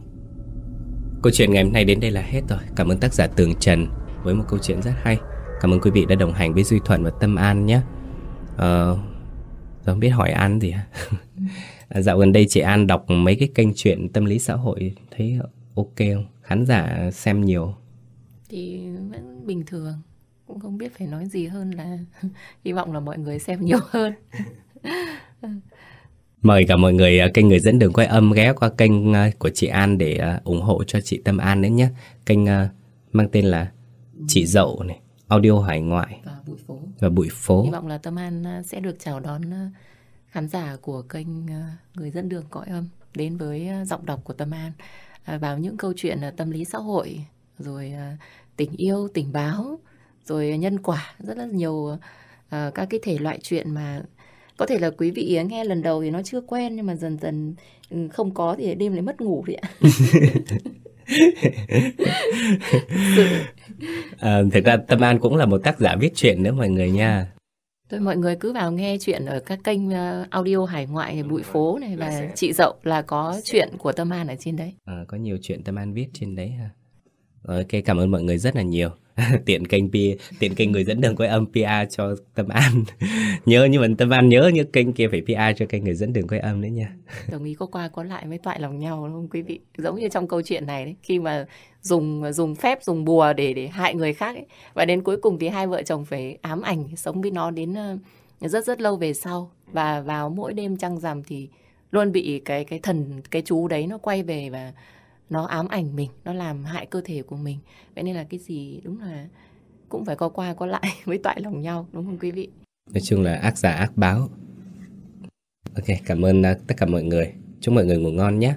[SPEAKER 1] Câu chuyện ngày hôm nay đến đây là hết rồi. Cảm ơn tác giả Tường Trần với một câu chuyện rất hay. Cảm ơn quý vị đã đồng hành với Duy Thuận và Tâm An nhé. Ờ, không biết hỏi An gì hả? À, dạo gần đây chị An đọc mấy cái kênh chuyện tâm lý xã hội thấy ok không? Khán giả xem nhiều.
[SPEAKER 2] Thì vẫn bình thường. Cũng không biết phải nói gì hơn là hy vọng là mọi người xem nhiều hơn.
[SPEAKER 1] Mời cả mọi người à, kênh người dẫn đường quay âm ghé qua kênh à, của chị An để à, ủng hộ cho chị Tâm An nữa nhé. Kênh mang tên là Chị Dậu này, audio hải ngoại
[SPEAKER 2] và bụi phố.
[SPEAKER 1] Và bụi phố.
[SPEAKER 2] Hy vọng là Tâm An sẽ được chào đón khán giả của kênh người dẫn đường cõi âm đến với giọng đọc của Tâm An vào những câu chuyện tâm lý xã hội rồi tình yêu, tình báo rồi nhân quả rất là nhiều các cái thể loại chuyện mà có thể là quý vị nghe lần đầu thì nó chưa quen nhưng mà dần dần ừ, không có thì đêm lại mất ngủ đấy ạ.
[SPEAKER 1] à, thực ra Tâm An cũng là một tác giả viết truyện nữa mọi người nha.
[SPEAKER 2] Thôi mọi người cứ vào nghe chuyện ở các kênh ờ, audio hải ngoại bụi phố này và chị dậu là có chuyện của Tâm An ở trên đấy.
[SPEAKER 1] À, có nhiều chuyện Tâm An viết trên đấy ha. Ok cảm ơn mọi người rất là nhiều. tiện kênh P, tiện kênh người dẫn đường quay âm PR cho Tâm An. nhớ nhưng mà Tâm An nhớ như kênh kia phải PR cho kênh người dẫn đường quay âm đấy nha.
[SPEAKER 2] Đồng ý có qua có lại mới toại lòng nhau đúng không quý vị? Giống như trong câu chuyện này đấy, khi mà dùng dùng phép dùng bùa để để hại người khác ấy. và đến cuối cùng thì hai vợ chồng phải ám ảnh sống với nó đến ờ, rất rất lâu về sau và vào mỗi đêm trăng rằm thì luôn bị cái cái thần cái chú đấy nó quay về và nó ám ảnh mình, nó làm hại cơ thể của mình. Vậy nên là cái gì đúng là cũng phải có qua, có lại với toại lòng nhau, đúng không quý vị?
[SPEAKER 1] Nói chung là ác giả, ác báo. Ok, cảm ơn à, tất cả mọi người. Chúc mọi người ngủ ngon nhé.